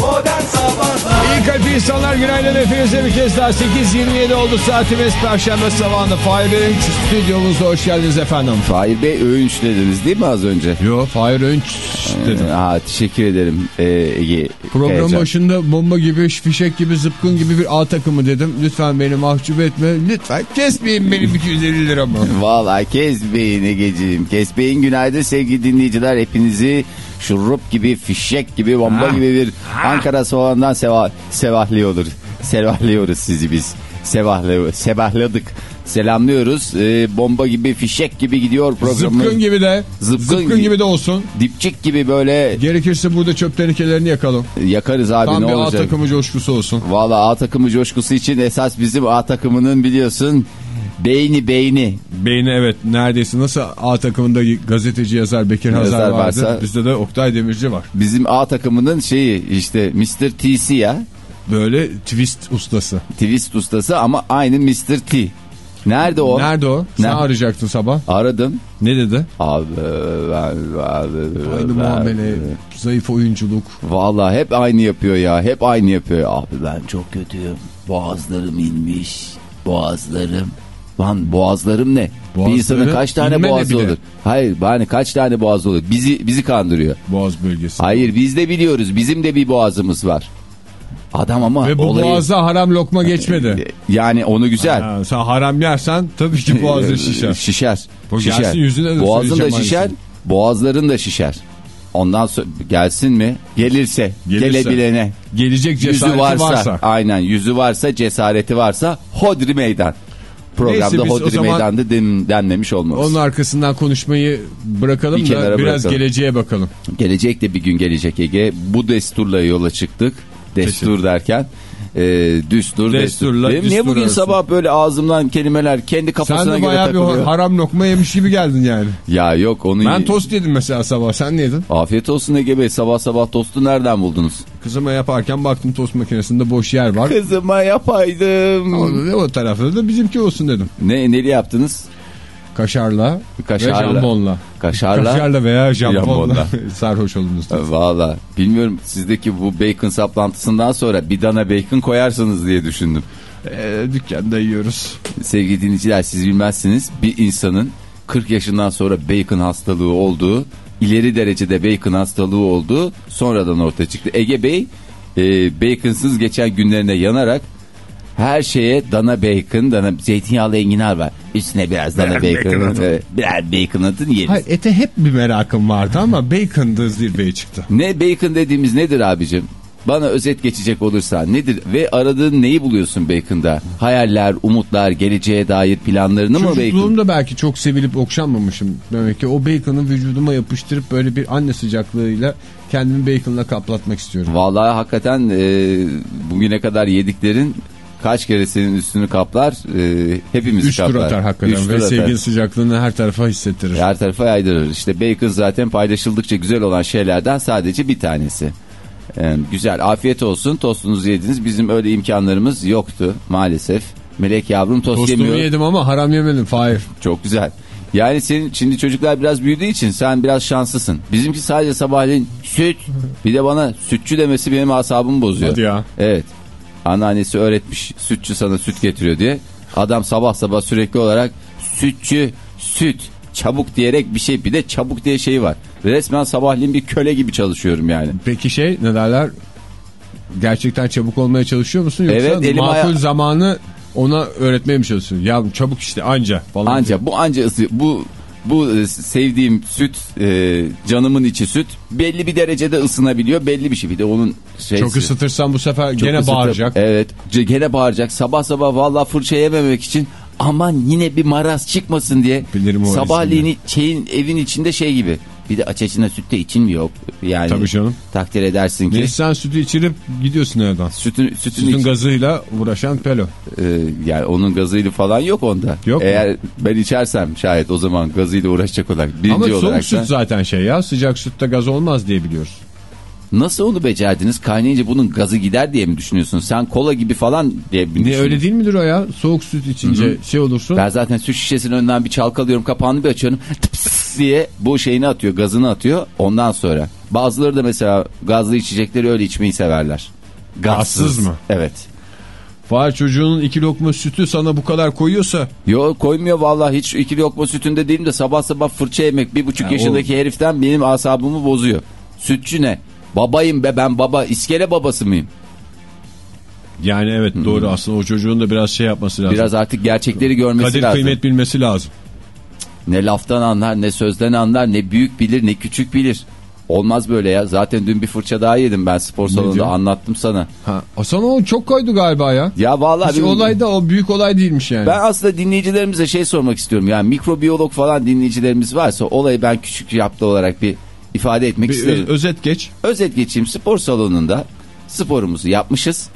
Modern Sabahlar İyi kalp insanlar günaydın hepinize bir kez daha 8.27 oldu saatimiz Perşembe sabahında Fahir Öğünç stüdyomuzda hoş geldiniz efendim. Fahir Bey öğünç dediniz değil mi az önce? Yo Fahir Öğünç dedim. Aa, teşekkür ederim ee, Ege. Program Kayacan. başında bomba gibi, fişek gibi, zıpkın gibi bir A takımı dedim. Lütfen beni mahcup etme. Lütfen kesmeyin benim 250 liramı. Valla kesmeyin Ege'ciğim. Kesmeyin günaydın sevgili dinleyiciler. Hepinizi şurup gibi, fişek gibi, bomba Ha. gibi bir Ankara soğandan seva, sevahlıyoruz. Sevahlıyoruz sizi biz. Sevahlıyor, sevahladık. Selamlıyoruz. Ee, bomba gibi, fişek gibi gidiyor programımız. Zıpkın gibi de. Zıpkın Zıpkın, gibi. de olsun. Dipçik gibi böyle Gerekirse burada çöp tenekelerini yakalım. yakarız abi Tam ne bir A olacak? takımı coşkusu olsun. Valla A takımı coşkusu için esas bizim A takımının biliyorsun beyni beyni. Beyni evet neredeyse nasıl A takımında gazeteci yazar Bekir Hazar Yazar vardı. varsa- Bizde de Oktay Demirci var. Bizim A takımının şeyi işte Mr. T'si ya. Böyle twist ustası. Twist ustası ama aynı Mr. T. Nerede o? Nerede o? Sen Ne? arayacaktın sabah. Aradım. Ne dedi? Abi, ben- ben- Aynı ben- muamele, zayıf oyunculuk. Vallahi hep aynı yapıyor ya. Hep aynı yapıyor. Abi ben çok kötüyüm. Boğazlarım inmiş. Boğazlarım. Lan boğazlarım ne? bir Boğazları insanın kaç tane boğazı olur? Hayır hani kaç tane boğazı olur? Bizi bizi kandırıyor. Boğaz bölgesi. Hayır biz de biliyoruz. Bizim de bir boğazımız var. Adam ama Ve bu olayı... boğaza haram lokma geçmedi. Yani onu güzel. Ha, sen haram yersen tabii ki boğazın şişer. Şişer. Bu şişer. gelsin yüzüne de Boğazın da şişer. aynısını. Boğazların da şişer. Ondan sonra gelsin mi? Gelirse. Gelirse. Gelebilene. Gelecek Yüzü cesareti varsa, varsa. Aynen yüzü varsa cesareti varsa hodri meydan. Programda hodri meydanda den, denmemiş olmaz. Onun arkasından konuşmayı bırakalım Bir da biraz bırakalım. geleceğe bakalım. Gelecek de bir gün gelecek Ege. Bu desturla yola çıktık. Destur derken e, düstur, Desturla destur. Benim niye bugün arası. sabah böyle ağzımdan kelimeler kendi kafasına Sen de göre bayağı bir takılıyor? haram lokma yemiş gibi geldin yani. Ya yok onu Ben tost yedim mesela sabah. Sen ne yedin? Afiyet olsun Ege Bey. Sabah sabah tostu nereden buldunuz? Kızıma yaparken baktım tost makinesinde boş yer var. Kızıma yapaydım. Dedi, o tarafta da bizimki olsun dedim. Ne neli yaptınız? Kaşarla, Kaşarla. ve jambonla. Kaşarla. Kaşarla veya jambonla. Jambonla. Sarhoş oldunuz. Valla bilmiyorum sizdeki bu bacon saplantısından sonra bir dana bacon koyarsınız diye düşündüm. Ee, dükkanda yiyoruz. Sevgili dinleyiciler siz bilmezsiniz bir insanın 40 yaşından sonra bacon hastalığı olduğu ileri derecede bacon hastalığı olduğu sonradan ortaya çıktı. Ege Bey e, baconsız geçen günlerine yanarak her şeye dana bacon, dana zeytinyağlı enginar var. Üstüne biraz dana bacon, evet, biraz bacon atın yeriz. Hayır ete hep bir merakım vardı ama bacon'da zirveye çıktı. Ne bacon dediğimiz nedir abicim? Bana özet geçecek olursa nedir ve aradığın neyi buluyorsun bacon'da? Hayaller, umutlar, geleceğe dair planlarını mı bacon? Çocukluğumda belki çok sevilip okşanmamışım. Demek ki o bacon'ı vücuduma yapıştırıp böyle bir anne sıcaklığıyla kendimi bacon'la kaplatmak istiyorum. Vallahi hakikaten e, bugüne kadar yediklerin kaç kere senin üstünü kaplar? E, hepimizi Üç tur kaplar. atar hakikaten Üç ve tur atar. sevginin sıcaklığını her tarafa hissettirir. Her tarafa yaydırır. İşte bacon zaten paylaşıldıkça güzel olan şeylerden sadece bir tanesi. Ee, güzel afiyet olsun tostunuzu yediniz. Bizim öyle imkanlarımız yoktu maalesef. Melek yavrum tost Tostumu yemiyor. yedim ama haram yemedim Fahir. Çok güzel. Yani senin şimdi çocuklar biraz büyüdüğü için sen biraz şanslısın. Bizimki sadece sabahleyin süt bir de bana sütçü demesi benim asabımı bozuyor. Hadi ya. Evet. Anneannesi öğretmiş sütçü sana süt getiriyor diye. Adam sabah sabah sürekli olarak sütçü süt çabuk diyerek bir şey bir de çabuk diye şey var. Resmen sabahleyin bir köle gibi çalışıyorum yani. Peki şey ne derler? Gerçekten çabuk olmaya çalışıyor musun yoksa Evet, elim makul zamanı ona öğretmeye mi çalışıyorsun? Ya çabuk işte anca falan. Anca bu anca ısı bu bu e, sevdiğim süt e, canımın içi süt belli bir derecede ısınabiliyor belli bir şey bir de onun şeysi. Çok ısıtırsan bu sefer Çok gene ısıtıp- bağıracak. Evet gene bağıracak sabah sabah vallahi fırça yememek için aman yine bir maraz çıkmasın diye Bilirim sabahleyin şeyin evin içinde şey gibi bir de aç açına sütte için mi yok yani Tabii canım. takdir edersin ki sen sütü içirip gidiyorsun evden. sütün sütün, Sütün iç- gazıyla uğraşan pelo. e, yani onun gazıyla falan yok onda. Yok mu? Eğer ben içersem şayet o zaman gazıyla uğraşacak olarak birinci Ama soğuk olarak süt da- zaten şey ya sıcak sütte gaz olmaz diye biliyoruz. Nasıl onu becerdiniz? Kaynayınca bunun gazı gider diye mi düşünüyorsun? Sen kola gibi falan diye mi Niye düşünüyorsun? öyle değil midir o ya? Soğuk süt içince şey olursun. Ben zaten süt şişesinin önünden bir çalkalıyorum kapağını bir açıyorum. Tıps tıs diye bu şeyini atıyor gazını atıyor ondan sonra. Bazıları da mesela gazlı içecekleri öyle içmeyi severler. Gazsız mı? Evet. Fahir çocuğunun iki lokma sütü sana bu kadar koyuyorsa Yo koymuyor vallahi hiç iki lokma sütünde değilim de sabah sabah fırça yemek bir buçuk Ya yaşındaki heriften benim asabımı bozuyor. Sütçü ne? Babayım be ben baba iskele babası mıyım? yani evet doğru aslında o çocuğun da biraz şey yapması lazım. Biraz artık gerçekleri görmesi Kadir lazım. kıymet bilmesi lazım. Ne laftan anlar ne sözden anlar ne büyük bilir ne küçük bilir. Olmaz böyle ya. Zaten dün bir fırça daha yedim ben spor salonunda anlattım sana. Ha, sana o çok koydu galiba ya. Ya vallahi Hiç bir- olay da o büyük olay değilmiş yani. ben aslında dinleyicilerimize şey sormak istiyorum. Yani mikrobiyolog falan dinleyicilerimiz varsa olayı ben küçük yaptı olarak bir ifade etmek Bir isterim. öz- özet geç. Özet geçeyim spor salonunda sporumuzu yapmışız.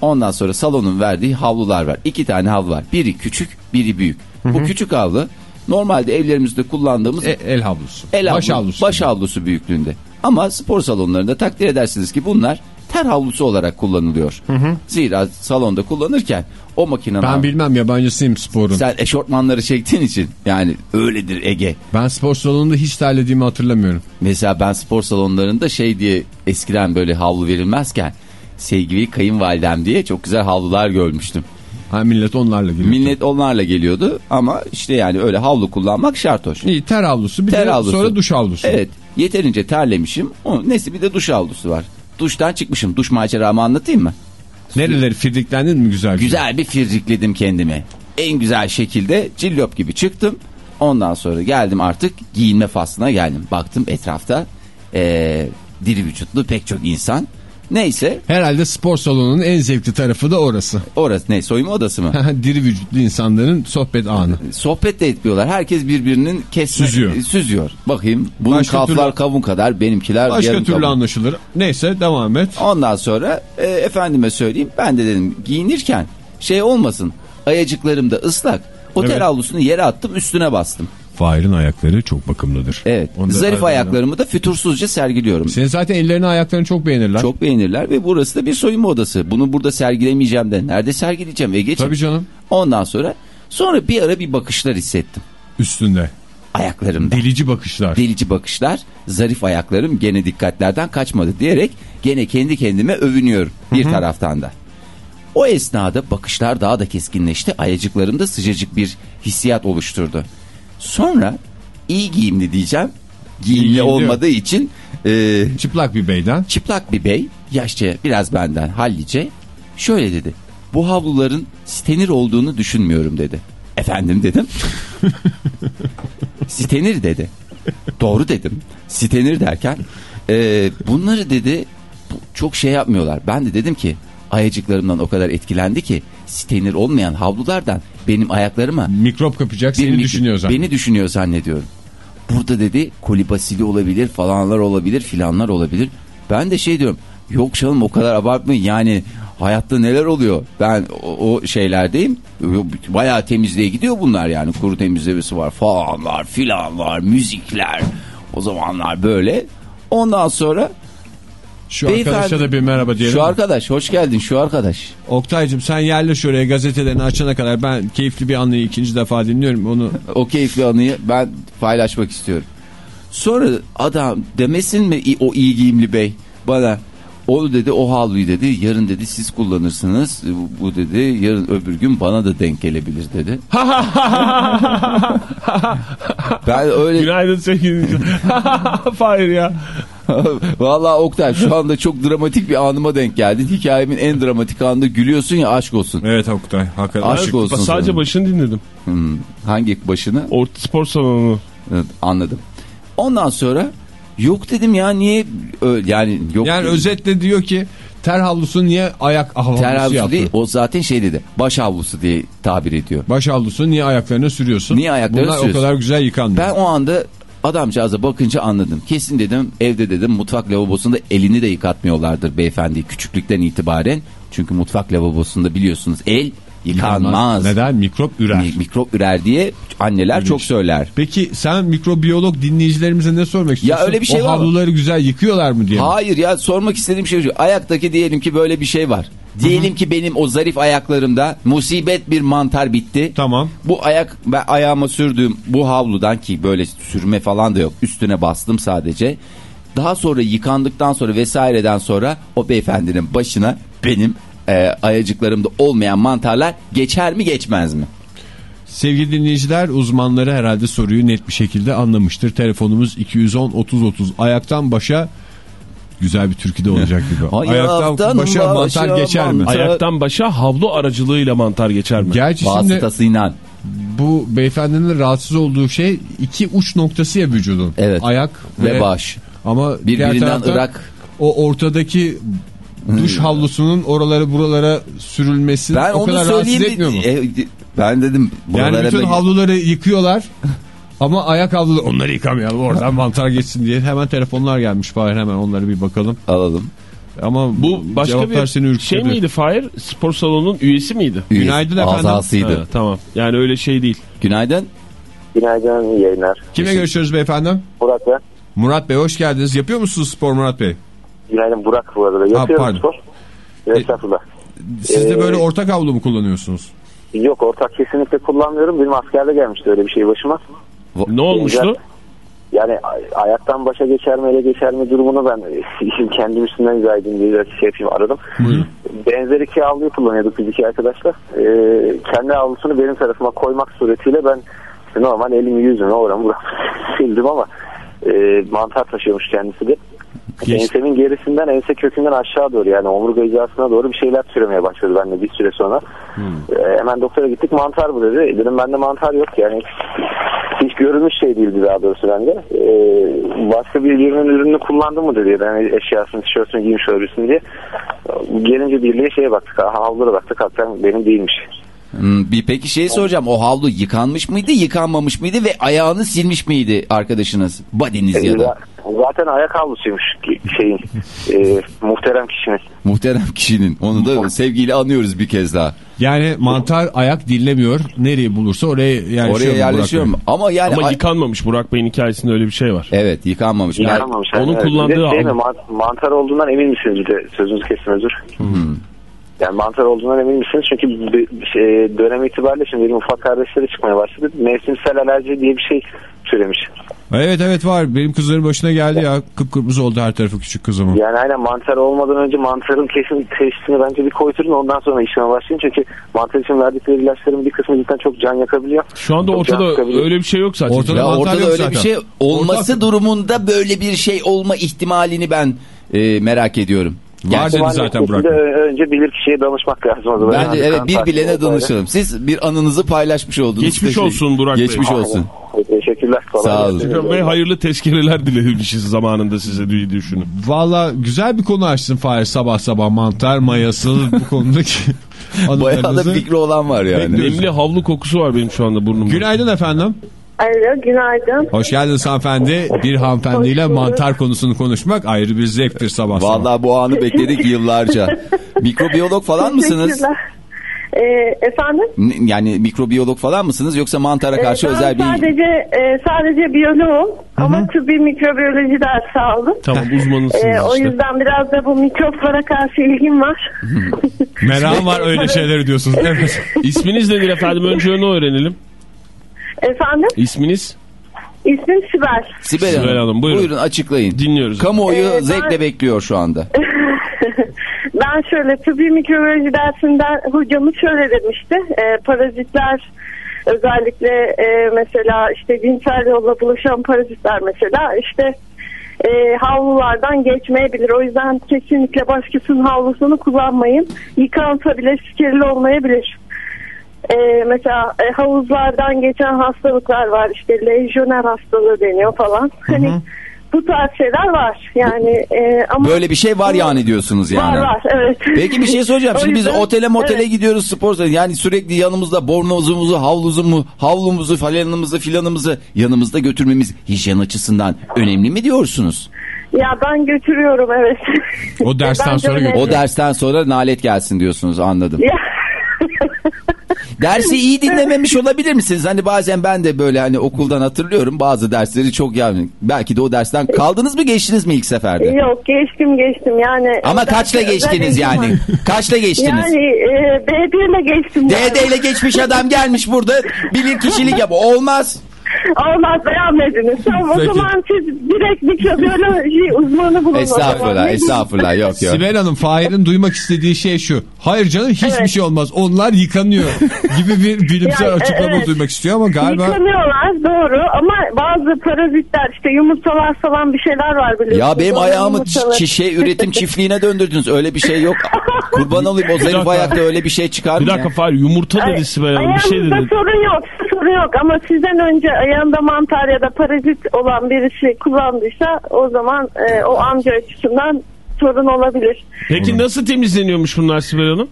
Ondan sonra salonun verdiği havlular var. İki tane havlu var. Biri küçük, biri büyük. Bu küçük havlu normalde evlerimizde kullandığımız E- el havlusu. el baş havlu- havlusu. baş havlusu büyüklüğünde. Ama spor salonlarında takdir edersiniz ki bunlar ter havlusu olarak kullanılıyor. Zira salonda kullanırken o makinenin Ben bilmem yabancısıyım sporun. sen eşortmanları çektiğin için yani öyledir Ege. Ben spor salonunda hiç terlediğimi hatırlamıyorum. Mesela ben spor salonlarında şey diye eskiden böyle havlu verilmezken sevgili kayınvalidem diye çok güzel havlular görmüştüm. Ha millet onlarla geliyor. Millet onlarla geliyordu ama işte yani öyle havlu kullanmak şart hoş. İyi ter havlusu bir Ter de havlusu. sonra duş havlusu. Evet yeterince terlemişim. O, neyse bir de duş havlusu var. Duştan çıkmışım. Duş maceramı anlatayım mı? Nereleri firdiklendin mi güzel? Güzel bir firrikledim kendimi. En güzel şekilde cillop gibi çıktım. Ondan sonra geldim artık giyinme faslına geldim. Baktım etrafta eee, diri vücutlu pek çok insan. Neyse Herhalde spor salonunun en zevkli tarafı da orası. orası ne soyunma odası mı? Diri vücutlu insanların sohbet anı. Sohbet de etmiyorlar. Herkes birbirinin kesme, Süzüyor. süzüyor. Bakayım bunun Başka kalflar türlü- kavun kadar benimkiler Başka yarım türlü kavun. anlaşılır. Neyse devam et. Ondan sonra e, efendime söyleyeyim ben de dedim giyinirken şey olmasın ayacıklarım da ıslak. O Evet. ter havlusunu yere attım üstüne bastım. Fahir'in ayakları çok bakımlıdır. Evet Onu da zarif ayaklarımı da fütursuzca sergiliyorum. Senin zaten ellerini ayaklarını çok beğenirler. Çok beğenirler ve burası da bir soyunma odası. Bunu burada sergilemeyeceğim de nerede sergileyeceğim Ege'ciğim? Tabii canım. Ondan sonra sonra bir ara bir bakışlar hissettim Üstünde. ayaklarımda. Delici bakışlar. Delici bakışlar, zarif ayaklarım gene dikkatlerden kaçmadı diyerek gene kendi kendime övünüyorum bir taraftan da. O esnada bakışlar daha da keskinleşti. Ayacıklarımda sıcacık bir hissiyat oluşturdu. Sonra iyi giyimli diyeceğim. Giyimli giyimli olmadığı için e, Çıplak bir beyden. çıplak bir bey yaşça biraz benden hallice şöyle dedi. Bu havluların stenir olduğunu düşünmüyorum dedi. Efendim dedim. stenir dedi. Doğru dedim. Stenir derken e, bunları dedi çok şey yapmıyorlar. Ben de dedim ki ayacıklarımdan o kadar etkilendi ki stenir olmayan havlulardan benim ayaklarıma Mikrop kapacak bir seni düşünüyor zaten. Beni düşünüyor zannediyorum. Burada dedi kolibasili olabilir falanlar olabilir filanlar olabilir. Ben de şey diyorum yok canım o kadar abartmayın yani hayatta neler oluyor. Ben o, o şeylerdeyim bayağı temizliğe gidiyor bunlar yani kuru temizlemesi var falanlar filanlar müzikler o zamanlar böyle. Ondan sonra Şu beyefendi- arkadaşa da bir merhaba diyelim. Şu arkadaş hoş geldin şu arkadaş. Oktay'cım sen yerleş oraya gazetelerini açana kadar ben keyifli bir anıyı ikinci defa dinliyorum. Onu O keyifli anıyı ben paylaşmak istiyorum. Sonra adam demesin mi o iyi giyimli bey bana o dedi o havluyu dedi yarın dedi siz kullanırsınız Bu- dedi yarın öbür gün bana da denk gelebilir dedi. ben öyle Günaydın sevgili Fahir ya. vallahi Oktay şu anda çok dramatik bir anıma denk geldin. Hikayemin en dramatik anında gülüyorsun ya aşk olsun. Evet Oktay hakikaten. Aşk olsun. Sadece sana. başını dinledim. Hmm, hangi başını? Orta spor salonu. Evet, anladım. Ondan sonra yok dedim ya niye yani yok Yani dedim. özetle diyor ki ter havlusu niye ayak havlusu Ter havlusu yaptı? değil o zaten şey dedi baş havlusu diye tabir ediyor. Baş havlusu niye ayaklarına sürüyorsun? Niye ayaklarına Bunlar sürüyorsun? o kadar güzel yıkanmıyor. Ben o anda adamcağıza bakınca anladım. Kesin dedim evde dedim mutfak lavabosunda elini de yıkatmıyorlardır beyefendi küçüklükten itibaren. Çünkü mutfak lavabosunda biliyorsunuz el yıkanmaz. Neden? Mikrop ürer. Mi- Mikrop ürer diye anneler çok söyler. Peki sen mikrobiyolog dinleyicilerimize ne sormak istiyorsun? öyle bir şey o var mı? havluları güzel yıkıyorlar mı diye. Hayır ya sormak istediğim şey şu. Ayaktaki diyelim ki böyle bir şey var. Diyelim ki benim o zarif ayaklarımda musibet bir mantar bitti. Tamam. Bu ayak ben ayağıma sürdüğüm bu havludan ki böyle sürme falan da yok. Üstüne bastım sadece. Daha sonra yıkandıktan sonra vesaireden sonra o beyefendinin başına benim e, ayacıklarımda olmayan mantarlar geçer mi geçmez mi? Sevgili dinleyiciler uzmanları herhalde soruyu net bir şekilde anlamıştır. Telefonumuz 210-30-30 ayaktan başa güzel bir türküde olacak gibi. Ayaktan başa mantar başa geçer mi? Ayaktan başa havlu aracılığıyla mantar geçer mi? Gerçi Vasıtasıyla. bu beyefendinin rahatsız olduğu şey iki uç noktası ya vücudun. Evet. Ayak ve, Ve baş. Ama Birbirinden ırak. o ortadaki duş havlusunun oralara buralara sürülmesi Ben o onu kadar rahatsız söyleyeyim. etmiyor mu? E, ben dedim. Yani bütün ben- havluları yıkıyorlar. Ama ayak havluları onları yıkamayalım oradan mantar geçsin diye. Hemen telefonlar gelmiş Fahir hemen onları bir bakalım. Alalım. Ama Bu başka seni bir ürkütürdü. şey miydi Fahir? Spor salonunun üyesi miydi? Üyesi, Günaydın efendim. Azasıydı. Ha, tamam. Yani öyle şey değil. Günaydın. Günaydın yayınlar. Kimle görüşüyoruz beyefendi? Burak ben. Murat Bey hoş geldiniz. Yapıyor musunuz spor Murat Bey? Günaydın Burak bu arada. Yapıyorum pardon. spor. Estağfurullah. Siz de Ee, böyle ortak havlu mu kullanıyorsunuz? Yok ortak kesinlikle kullanmıyorum. Benim askerde gelmişti öyle bir şey başıma. Ne olmuştu? Yani ay- ayaktan başa geçer mi ele geçer mi durumunu ben kendim üstünden izah edeyim diye şey yapayım aradım. Benzer iki havluyu kullanıyorduk biz iki arkadaşla. Ee, kendi havlusunu benim tarafıma koymak suretiyle ben işte normal elimi yüzümü oramı sildim ama e, mantar taşıyormuş kendisi de. Geç- Ensemin gerisinden ense kökünden aşağı doğru yani omurga hizasına doğru bir şeyler türemeye başladı bende bir süre sonra. Ee, hemen doktora gittik mantar bu dedi. E, Dedim bende mantar yok yani hiç görülmüş şey değildi daha doğrusu bende. Ee, başka bir birinin ürününü kullandı mı dedi. Yani eşyasını, tişörtünü giymiş olabilirsin diye. Gelince birliğe şeye baktık. Havlulara baktık. Hakikaten benim değilmiş. Hmm, bir peki şey soracağım. O havlu yıkanmış mıydı, yıkanmamış mıydı ve ayağını silmiş miydi arkadaşınız? Badeniz ya da. Zaten ayak havlusuymuş şeyin e, muhterem kişinin. Muhterem kişinin. Onu da sevgiyle anıyoruz bir kez daha. Yani mantar ayak dinlemiyor. Nereyi bulursa oraya yerleşiyor. Oraya yerleşiyor mu? Ama yani... Ama yıkanmamış. Burak Bey'in hikayesinde öyle bir şey var. Evet yıkanmamış. Yıkanmamış. onun Evet. kullandığı de Değil mi? havlu. Man- Mantar olduğundan emin misiniz? Bir de sözünüzü kesin özür. Yani mantar olduğundan emin misiniz? Çünkü bir şey, dönem itibariyle şimdi benim ufak kardeşleri çıkmaya başladı. Mevsimsel alerji diye bir şey türemiş. Evet evet var. Benim kızların başına geldi ya. Kıpkırmızı oldu her tarafı küçük kızımın. Yani aynen mantar olmadan önce mantarın kesin teşhisini bence bir koyturun ondan sonra işleme başlayın. Çünkü mantar için verdikleri ilaçların bir kısmı cidden çok can yakabiliyor. Şu anda Çok ortada öyle bir şey yok zaten. Ortada- Ya mantar ortada yok öyle zaten. bir şey olması Ortak- durumunda böyle bir şey olma ihtimalini ben e, merak ediyorum. Var dedi zaten Burak. Önce bilir kişiye danışmak lazım. o zaman. Bence Yani evet kan bir bilene vesaire. danışalım. Siz bir anınızı paylaşmış oldunuz. Geçmiş Teşekkür- olsun Burak Bey. Geçmiş olsun. Teşekkürler. Kolay Sağ gelsin. olun. Ve hayırlı tezkereler dilemişiz zamanında size diye düşünün. Valla güzel bir konu açtın Fahir sabah sabah mantar mayası bu konudaki Bayağı da anılarınızı. fikri olan var yani. Nemli havlu kokusu var benim şu anda burnumda. Günaydın efendim. Alo günaydın. Hoş geldiniz hanımefendi. Bir hanımefendiyle mantar konusunu konuşmak ayrı bir zevktir sabah sabah. Vallahi bu anı bekledik yıllarca. Mikrobiyolog falan mısınız? Ee, efendim? Yani mikrobiyolog falan mısınız yoksa mantara karşı Ee, ben özel bir... sadece e, sadece biyoloğum ama tıbbi mikrobiyoloji dersi aldım. Tamam uzmanısınız Ee, o işte. yüzden biraz da bu mikroplara karşı ilgim var. Merak var öyle şeyleri diyorsunuz. Evet. İsminiz nedir efendim? Önce onu öğrenelim. Efendim? İsminiz? İsmim Sibel. Sibel, Sibel Hanım, Hanım, buyurun. buyurun. açıklayın. Dinliyoruz. Kamuoyu Ee, ben- zevkle bekliyor şu anda. ben şöyle tıbbi mikrobiyoloji dersinden hocamız şöyle demişti. E, parazitler özellikle e, mesela işte cinsel yolla bulaşan parazitler mesela işte e, havlulardan geçmeyebilir. O yüzden kesinlikle başkasının havlusunu kullanmayın. Yıkansa bile steril olmayabilir. E, mesela e, havuzlardan geçen hastalıklar var. İşte lejyoner hastalığı deniyor falan. Hani bu tarz şeyler var. Yani e, ama Böyle bir şey var yani diyorsunuz yani. Var var evet. Peki bir şey soracağım. Şimdi biz yüzden- otele motele Evet. gidiyoruz spor salonu. Yani sürekli yanımızda bornozumuzu, havlumuzu, havlumuzu, falanımızı, filanımızı yanımızda götürmemiz hijyen açısından önemli mi diyorsunuz? Ya ben götürüyorum evet. O dersten sonra önemli. götür- O dersten sonra nalet gelsin diyorsunuz anladım. Ya. Dersi iyi dinlememiş olabilir misiniz? Hani bazen ben de böyle hani okuldan hatırlıyorum bazı dersleri çok yani belki de o dersten kaldınız mı geçtiniz mi ilk seferde? Yok geçtim geçtim yani. Ama kaçla geçtiniz yani? Kaçla geçtiniz? Yani e, B1 ile geçtim. DD ile geçmiş adam gelmiş burada bilir kişilik yap. Olmaz. Allah beğenmediniz. Tamam o Peki. zaman siz direkt mikrobiyoloji uzmanı bulun. Estağfurullah estağfurullah yok yok. Sibel Hanım Fahir'in duymak istediği şey şu. Hayır canım hiçbir Evet. şey olmaz. Onlar yıkanıyor gibi bir bilimsel Yani, açıklama evet. duymak istiyor ama galiba Yıkanıyorlar doğru ama bazı parazitler işte yumurtalar falan bir şeyler var biliyorsunuz. Ya benim Onun ayağımı yumurtaları- çi- şey üretim çiftliğine döndürdünüz. Öyle bir şey yok. Kurban olayım o zayıf dakika. ayakta öyle bir şey çıkar Bir mı? dakika ya? Fahir yumurta dedi Sibel Hanım bir şey Ayağınızda dedi. sorun yok sorun yok ama sizden önce ayağında mantar ya da parazit olan birisi kullandıysa o zaman e, o amca açısından sorun olabilir. Peki nasıl temizleniyormuş bunlar Sibel Hanım?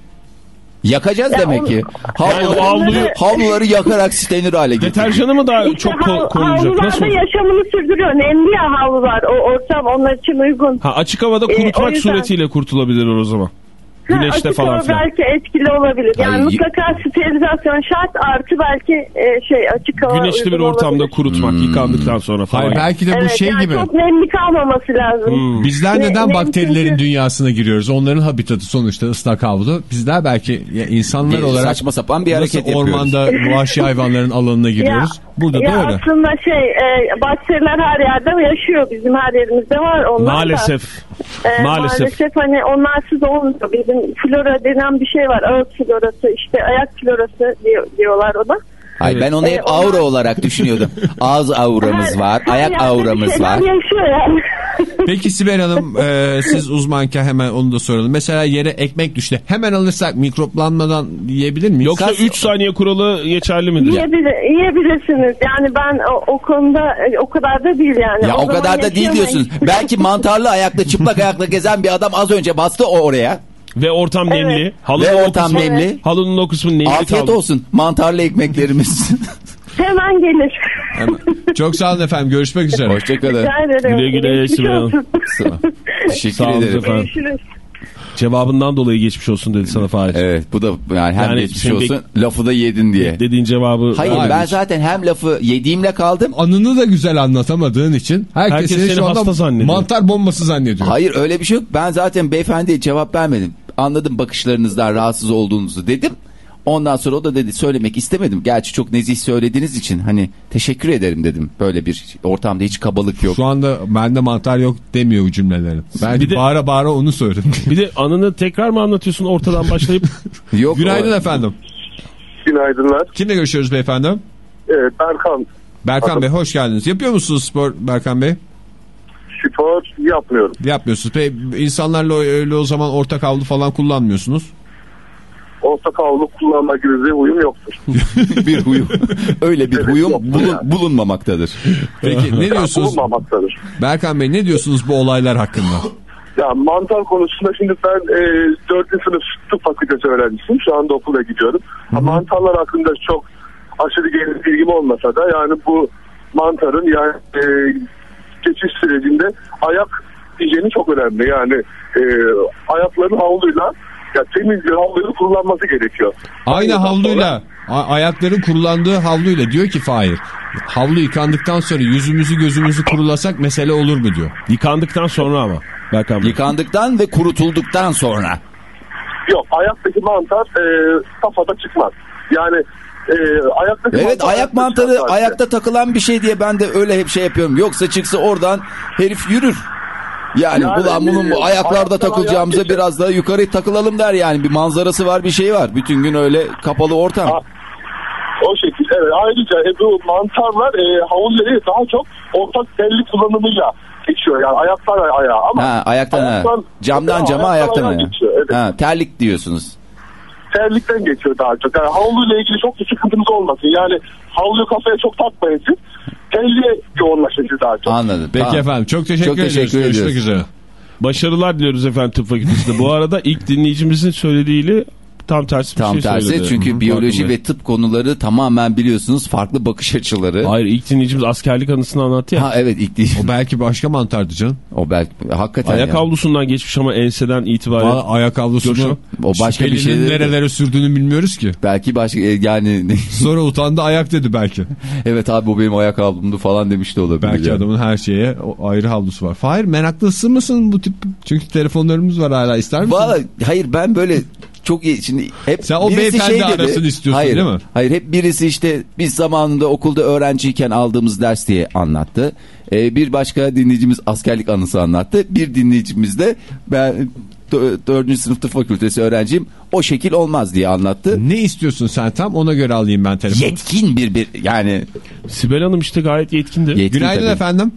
Yakacağız Ya demek onu- ki. Havluları, havluyu havluları yakarak sistenir hale getir. deterjanı mı daha İşte çok hav- ko- koruyacak? havlularda Nasıl? yaşamını sürdürüyor. Nemli ya havlular. O ortam onlar için uygun. Ha açık havada Ee, o kurutmak yüzden- suretiyle kurtulabilir o zaman. Ha, Güneşte açık falan filan. belki etkili olabilir. Yani Ay, mutlaka sterilizasyon şart artı belki e, şey açık hava Güneşli bir ortamda olabilir. kurutmak Hmm. yıkandıktan sonra falan. Hayır belki de bu Evet, şey yani gibi. çok nemli kalmaması lazım. Hmm. Bizler Ne- neden bakterilerin çünkü- dünyasına giriyoruz? Onların habitatı sonuçta ıslak havlu. Bizler belki ya insanlar Ee, olarak saçma sapan bir hareket nasıl yapıyoruz. ormanda vahşi hayvanların alanına giriyoruz. Burada ya da öyle. aslında şey e, bakteriler her yerde yaşıyor. Bizim her yerimizde var. Onlar da. Maalesef. Ee, Maalesef. maalesef hani onlarsız olmuyor. Bizim flora denen bir şey var. Ağız florası işte ayak florası diyor, diyorlar ona. Ay ben onu hep Ee, aura olarak düşünüyordum. Ağız auramız var, ayak bir auramız var. yani. Peki Sibel Hanım e, siz uzmanken hemen onu da soralım. Mesela yere ekmek düştü. Hemen alırsak mikroplanmadan yiyebilir miyiz? Yoksa Kaç- 3 saniye kuralı geçerli midir? Yiyebilir, yiyebilirsiniz. Yani ben o, o konuda e, o kadar da değil yani. Ya o, zaman kadar da değil diyorsunuz. Belki mantarlı ayakla çıplak ayakla gezen bir adam az önce bastı o oraya. Ve ortam Evet. nemli. Halının Ve ortam kısmı- nemli. Halının o kısmı nemli Afiyet kaldı. olsun mantarlı ekmeklerimiz. Hemen gelir. Hemen. Çok sağ olun efendim. Görüşmek üzere. Hoşçakalın. Güle güle Sibel. Teşekkür Sağ olun ederim. efendim. Görüşürüz. Cevabından dolayı geçmiş olsun dedi sana Fahir. Evet bu da yani hem Yani geçmiş olsun lafı da yedin diye. Dediğin cevabı Hayır Hayır. ben zaten hem lafı yediğimle kaldım. Anını da güzel anlatamadığın için herkes, Herkes seni seni hasta zannediyor. mantar bombası zannediyor. Hayır öyle bir şey yok. Ben zaten beyefendiye cevap vermedim. Anladım bakışlarınızdan rahatsız olduğunuzu dedim. Ondan sonra o da dedi söylemek istemedim. Gerçi çok nezih söylediğiniz için hani teşekkür ederim dedim. Böyle bir ortamda hiç kabalık yok. Şu anda bende mantar yok demiyor bu cümleleri. Ben Bir de- bağıra bağıra onu söyledim. Bir de anını tekrar mı anlatıyorsun ortadan başlayıp? Yok. Günaydın o- efendim. Günaydınlar. Kimle görüşüyoruz beyefendi? Evet Berkan Berkan Bey hoş geldiniz. Yapıyor musunuz spor Berkan Bey? Spor yapmıyorum. Yapmıyorsunuz. Pe insanlarla öyle o zaman ortak havlu falan kullanmıyorsunuz. Ortak havlu kullanma gibi bir uyum yoktur. bir huyum. Öyle bir Evet, huyum bulun- yani. bulunmamaktadır. Peki ne diyorsunuz? Bulunmamaktadır. Berkan Bey ne diyorsunuz bu olaylar hakkında? Ya mantar konusunda şimdi ben e, 4. sınıf tıp fakültesi öğrencisiyim. Şu anda okula gidiyorum. Ha, Mantarlar hakkında çok aşırı geniş bilgim olmasa da yani bu mantarın yani e, geçiş sürecinde ayak hijyeni çok önemli. Yani e, ayakların havluyla ya temiz bir havluyla kullanması gerekiyor. Aynı Ondan havluyla ayakların kurulandığı havluyla diyor ki Fahir. Havlu yıkandıktan sonra yüzümüzü gözümüzü kurulasak mesele olur mu diyor. Yıkandıktan sonra ama. Berkan. Yıkandıktan ve kurutulduktan sonra. Yok ayaktaki mantar e, kafada çıkmaz. Yani e, ayaktaki Evet ayak ayakta mantarı sadece. ayakta takılan bir şey diye ben de öyle hep şey yapıyorum. Yoksa çıksa oradan herif yürür. Yani, Yani, ulan bunun bu ayaklarda ayaktan takılacağımıza geçer. biraz daha yukarı takılalım der yani. Bir manzarası var bir şey var. Bütün gün öyle kapalı ortam. Ha, O şekilde evet. Ayrıca e, bu mantarlar e, havulleri daha çok ortak telli kullanımıyla geçiyor. Yani ayaktan ayağa ama Ha, ayaktan ha. ayaktan- Camdan Ha, cama ayaktan ayağa ayağa. Evet. Ha, terlik diyorsunuz. Terlikten geçiyor daha çok. Yani havluyla ilgili çok bir sıkıntımız olmasın. Yani havluyu kafaya çok takmayın siz. Telliye yoğunlaşın siz daha çok. Anladım. Peki Tamam. efendim çok teşekkür, Çok teşekkür ediyoruz. Görüşmek ediyoruz. üzere. Başarılar diliyoruz efendim tıp fakültesinde. Bu arada ilk dinleyicimizin söylediğiyle tam tersi bir Tam şey tersi söyledi. çünkü Hı, biyoloji ve tıp konuları tamamen biliyorsunuz farklı bakış açıları. Hayır ilk dinleyicimiz askerlik anısını anlattı ya. Ha evet ilk değil. O belki başka mantardı canım. O belki hakikaten Ayak ya. havlusundan geçmiş ama enseden itibaren. Valla ayak havlusunu Coşun. O başka bir şey dedi. nerelere sürdüğünü bilmiyoruz ki. Belki başka e, yani Sonra utandı ayak dedi belki. evet abi bu benim ayak havlumdu falan demiş de olabilir. Belki yani. adamın her şeye ayrı havlusu var. Fahir meraklısı mısın bu tip? Çünkü telefonlarımız var hala ister misin? Valla hayır ben böyle çok iyi şimdi hep Sen o birisi beyefendi şey dedi. arasını istiyorsun hayır, değil mi? Hayır hep birisi işte biz zamanında okulda öğrenciyken aldığımız ders diye anlattı. Ee, bir başka dinleyicimiz askerlik anısı anlattı. Bir dinleyicimiz de ben dö- dördüncü sınıf tıp fakültesi öğrenciyim o şekil olmaz diye anlattı. Ne istiyorsun sen tam ona göre alayım ben telefonu. Yetkin bir bir yani Sibel Hanım işte gayet yetkindi. yetkin Günaydın tabii. efendim.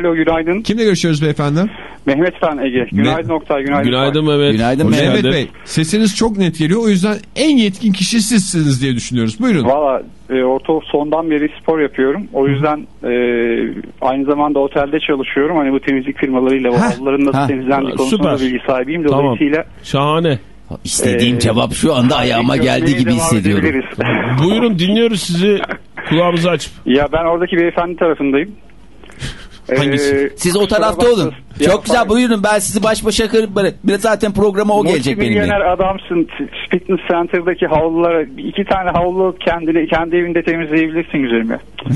Alo günaydın. Kimle görüşüyoruz beyefendi? Mehmet Fen Ege. Günaydın Oktay. Günaydın. Günaydın Mehmet. Günaydın Hoş Mehmet. Mehmet. Bey sesiniz çok net geliyor o yüzden en yetkin kişi sizsiniz diye düşünüyoruz. Buyurun. Valla e, orta sondan beri spor yapıyorum. O yüzden e, aynı zamanda otelde çalışıyorum. Hani bu temizlik firmalarıyla o havluların nasıl Heh. temizlendiği konusunda Süper. bilgi sahibiyim. Tamam. Dolayısıyla Şahane. İstediğim Ee, cevap şu anda ayağıma geldi gibi hissediyorum. Buyurun dinliyoruz sizi. Kulağımızı açıp. ya ben oradaki beyefendi tarafındayım. Hangisi? Ee, Siz o tarafta olun. bakmasın. Ya, Çok güzel buyurun ben sizi baş başa kırıp böyle. Bir zaten programa o gelecek benimle. Multimilyoner adamsın. Fitness Center'daki havlulara iki tane havlu kendini kendi evinde temizleyebilirsin güzelim ya.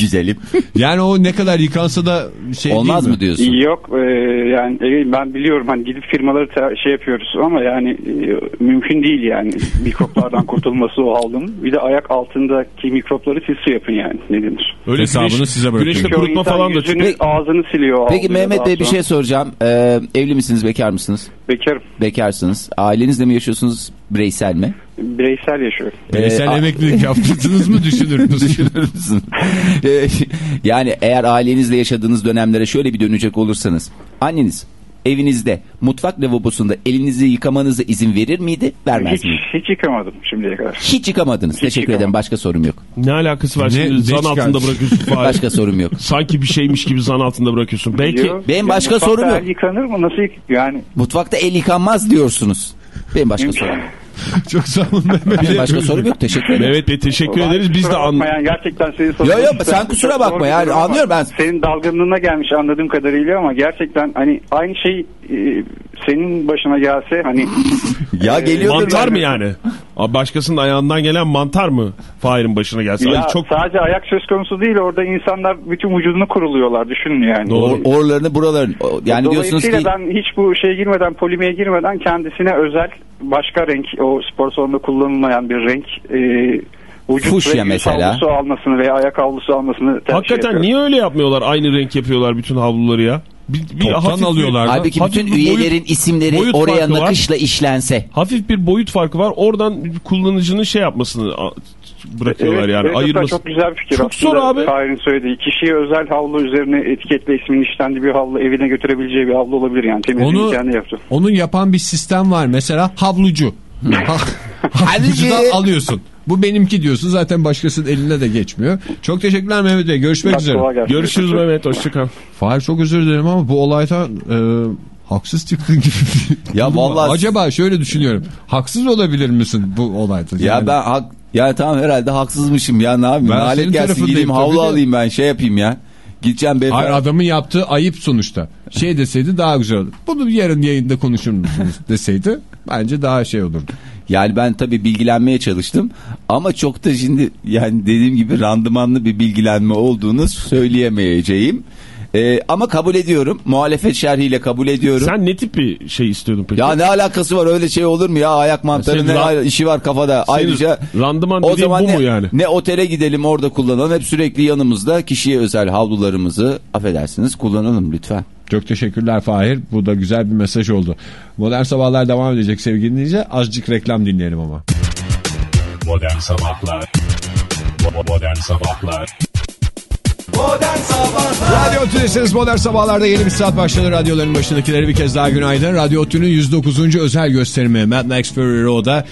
Güzelim. Yani o ne kadar yıkansa da şey Olmaz değil mi? mı diyorsun? Yok e, yani e, ben biliyorum hani gidip firmaları şey yapıyoruz ama yani e, mümkün değil yani mikroplardan kurtulması o havlunun. Bir de ayak altındaki mikropları siz su yapın yani ne denir. Öyle Hesabını güneş- size bırakıyorum. Güneşte kurutma falan da yüzünü, çıkıyor. ağzını siliyor. Peki Mehmet Bey bir şey soracağım. Ee, evli misiniz bekar mısınız? Bekarım. Bekarsınız. Ailenizle mi yaşıyorsunuz bireysel mi? Bireysel yaşıyorum. Bireysel Ee, emeklilik yaptırdınız mı düşünür müsünüz? Düşünür müsün? Ee, yani eğer ailenizle yaşadığınız dönemlere şöyle bir dönecek olursanız. Anneniz evinizde mutfak lavabosunda elinizi yıkamanıza izin verir miydi? Vermez Hiç, miydi? hiç yıkamadım şimdiye kadar. Hiç yıkamadınız. Teşekkür yıkamadım. ederim. Başka sorum yok. Ne alakası var Ne- şimdi ne zan altında bırakıyorsun. Başka sorum yok. Sanki bir şeymiş gibi zan altında bırakıyorsun. Belki Yok. benim başka mutfakta sorum yok. el yıkanır mı? Nasıl yık- yani? Mutfakta el yıkanmaz diyorsunuz. Benim başka sorum yok. Çok sağ olun Mehmet Benim Bey. başka sorum yok. Teşekkür ederim. Mehmet Bey teşekkür ederiz. Biz de kusura bakma an... yani gerçekten senin Yo, yo, sen kusura bakma yani, anlıyorum ben. Senin dalgınlığına gelmiş anladığım kadarıyla ama gerçekten hani aynı şey e, senin başına gelse hani Ya geliyordur. Mantar ben- mı yani? Abi Başkasının ayağından gelen mantar mı? Fahir'in başına gelse. ya Ay çok sadece ayak söz konusu değil orada insanlar bütün vücudunu kuruluyorlar düşünün yani. Doğru. Or- Oralarını buralarını o- yani diyorsunuz ki Dolayısıyla ben hiç bu şeye girmeden polimiğe girmeden kendisine özel başka renk o spor salonunda kullanılmayan bir renk e, vücut Fuşya mesela. havlusu almasını veya ayak havlusu almasını tercih Hakikaten ediyorum. niye öyle yapmıyorlar? Aynı renk yapıyorlar bütün havluları ya. Bir, bir Toptan hafif alıyorlar halbuki bütün bir boyut- üyelerin isimleri boyut oraya farkı var. nakışla işlense. Hafif bir boyut farkı var. Oradan kullanıcının şey yapmasını bırakıyorlar Evet, yani. evet, Ayırması. Çok güzel bir fikir. Çok zor aslında. abi. Tahir'in söylediği. Kişiye özel havlu üzerine etiketle isminin işlendiği bir havlu evine götürebileceği bir havlu olabilir yani. Temizliğini Onu, kendi yaptı. onun yapan bir sistem var. Mesela havlucu. Ha- Havlucudan alıyorsun. Bu benimki diyorsun. Zaten başkasının eline de geçmiyor. Çok teşekkürler Mehmet Bey. Görüşmek Bak, üzere. Görüşürüz Mehmet. Hoşçakal. Fahir çok özür dilerim ama bu olaydan e, haksız çıktın gibi. Ya vallahi- Acaba şöyle düşünüyorum. Haksız olabilir misin bu olayda? Ya Yani- ben hak ya tamam herhalde haksızmışım ya ne yapayım? Ben senin gelsin gideyim havlu alayım ben şey yapayım ya. Gideceğim beyefendi. Hayır adamın yaptığı ayıp sonuçta. Şey deseydi daha güzel olur. Bunu yarın yayında konuşur musunuz deseydi bence daha şey olurdu. Yani ben tabii bilgilenmeye çalıştım ama çok da şimdi yani dediğim gibi randımanlı bir bilgilenme olduğunu söyleyemeyeceğim. Ee, ama kabul ediyorum. Muhalefet şerhiyle kabul ediyorum. Sen ne tip bir şey istiyordun peki? Ya ne alakası var öyle şey olur mu ya ayak mantarı Senin ne işi var kafada ayrıca randıman o zaman bu ne, mu yani? ne otele gidelim orada kullanalım hep sürekli yanımızda kişiye özel havlularımızı affedersiniz kullanalım lütfen. Çok teşekkürler Fahir. Bu da güzel bir mesaj oldu. Modern Sabahlar devam edecek sevgili dinleyiciler. Azıcık reklam dinleyelim ama. Modern Sabahlar Modern Sabahlar Modern Sabahlar Radyo Tülesi'niz Modern Sabahlar'da yeni bir saat başladı. Radyoların başındakileri bir kez daha günaydın. Radyo Tülü'nün 109. özel gösterimi Mad Max Fury Road'a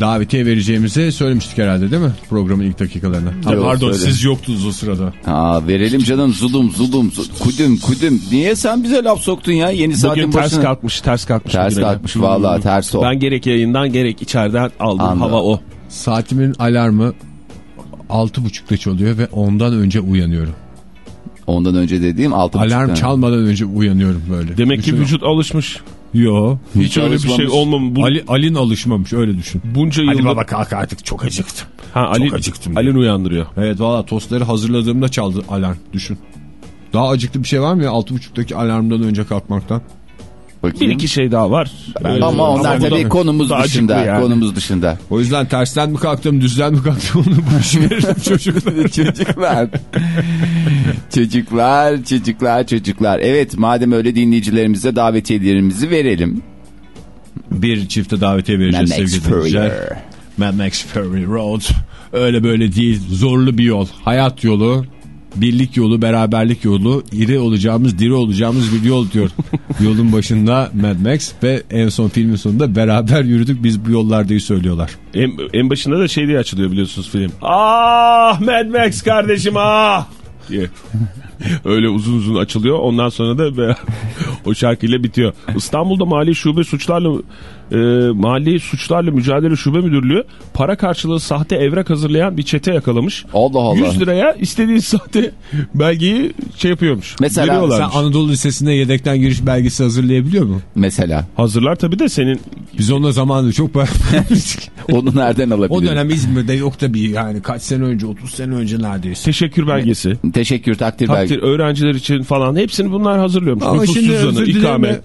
davetiye vereceğimizi söylemiştik herhalde değil mi? Programın ilk dakikalarında. Ha, Yok, pardon söyle. siz yoktunuz o sırada. Aa, verelim canım zulum zulum zu- kudüm kudüm. Niye sen bize laf soktun ya yeni saatin Bugün ters başına? kalkmış ters kalkmış. Ters kalkmış, ya. vallahi ters o. Ben gerek yayından gerek içeriden aldım Anladım. hava o. Saatimin alarmı 6.30'da çalıyor ve ondan önce uyanıyorum. Ondan önce dediğim altı Alarm buçukta. çalmadan önce uyanıyorum böyle. Demek ki Düşünün. vücut alışmış. Yo. Hiç, öyle bir şey olmamış. Bu, Ali, Alin alışmamış öyle düşün. bunca Hadi yılda... baba kalk artık çok acıktım. Ha, Ali, Çok acıktım Alin uyandırıyor. Evet valla tostları hazırladığımda çaldı alarm düşün. Daha acıklı bir şey var mı ya 6.30'daki alarmdan önce kalkmaktan? Bir Bakayım. iki şey daha var. Ee, Ama onlar da- tabii konumuz dışında. yani. Konumuz dışında. O yüzden tersten mi kalktım düzden mi kalktım onu boş verin çocuklar. çocuklar. çocuklar, çocuklar, çocuklar. Evet madem öyle dinleyicilerimize davetiyelerimizi verelim. Bir çifte davetiye vereceğiz Mad sevgili dinleyiciler. Mad Max Fury Road. Öyle böyle değil zorlu bir yol. Hayat yolu. Birlik yolu, beraberlik yolu, iri olacağımız, diri olacağımız bir yol diyor. Yolun başında Mad Max ve en son filmin sonunda beraber yürüdük biz bu yollardayı söylüyorlar. En, en başında da şey diye açılıyor biliyorsunuz film. Ah Mad Max kardeşim ah diye. Öyle uzun uzun açılıyor. Ondan sonra da o şarkıyla bitiyor. İstanbul'da Mali Şube Suçlarla e, Mali Suçlarla Mücadele Şube Müdürlüğü para karşılığı sahte evrak hazırlayan bir çete yakalamış. Allah Allah. 100 liraya istediği sahte belgeyi şey yapıyormuş. Mesela Sen. Anadolu Lisesi'ne yedekten giriş belgesi hazırlayabiliyor mu? Mesela. Hazırlar tabii de senin Biz onunla zamanında çok. Onu nereden alabiliriz? o dönem İzmir'de yok tabii yani kaç sene önce 30 sene önce neredeyse. teşekkür belgesi. Teşekkür takdir, Takdir belge. öğrenciler için falan hepsini bunlar hazırlıyormuş. Ama Nüfus şimdi cüzdanı, özür dilerim ikame.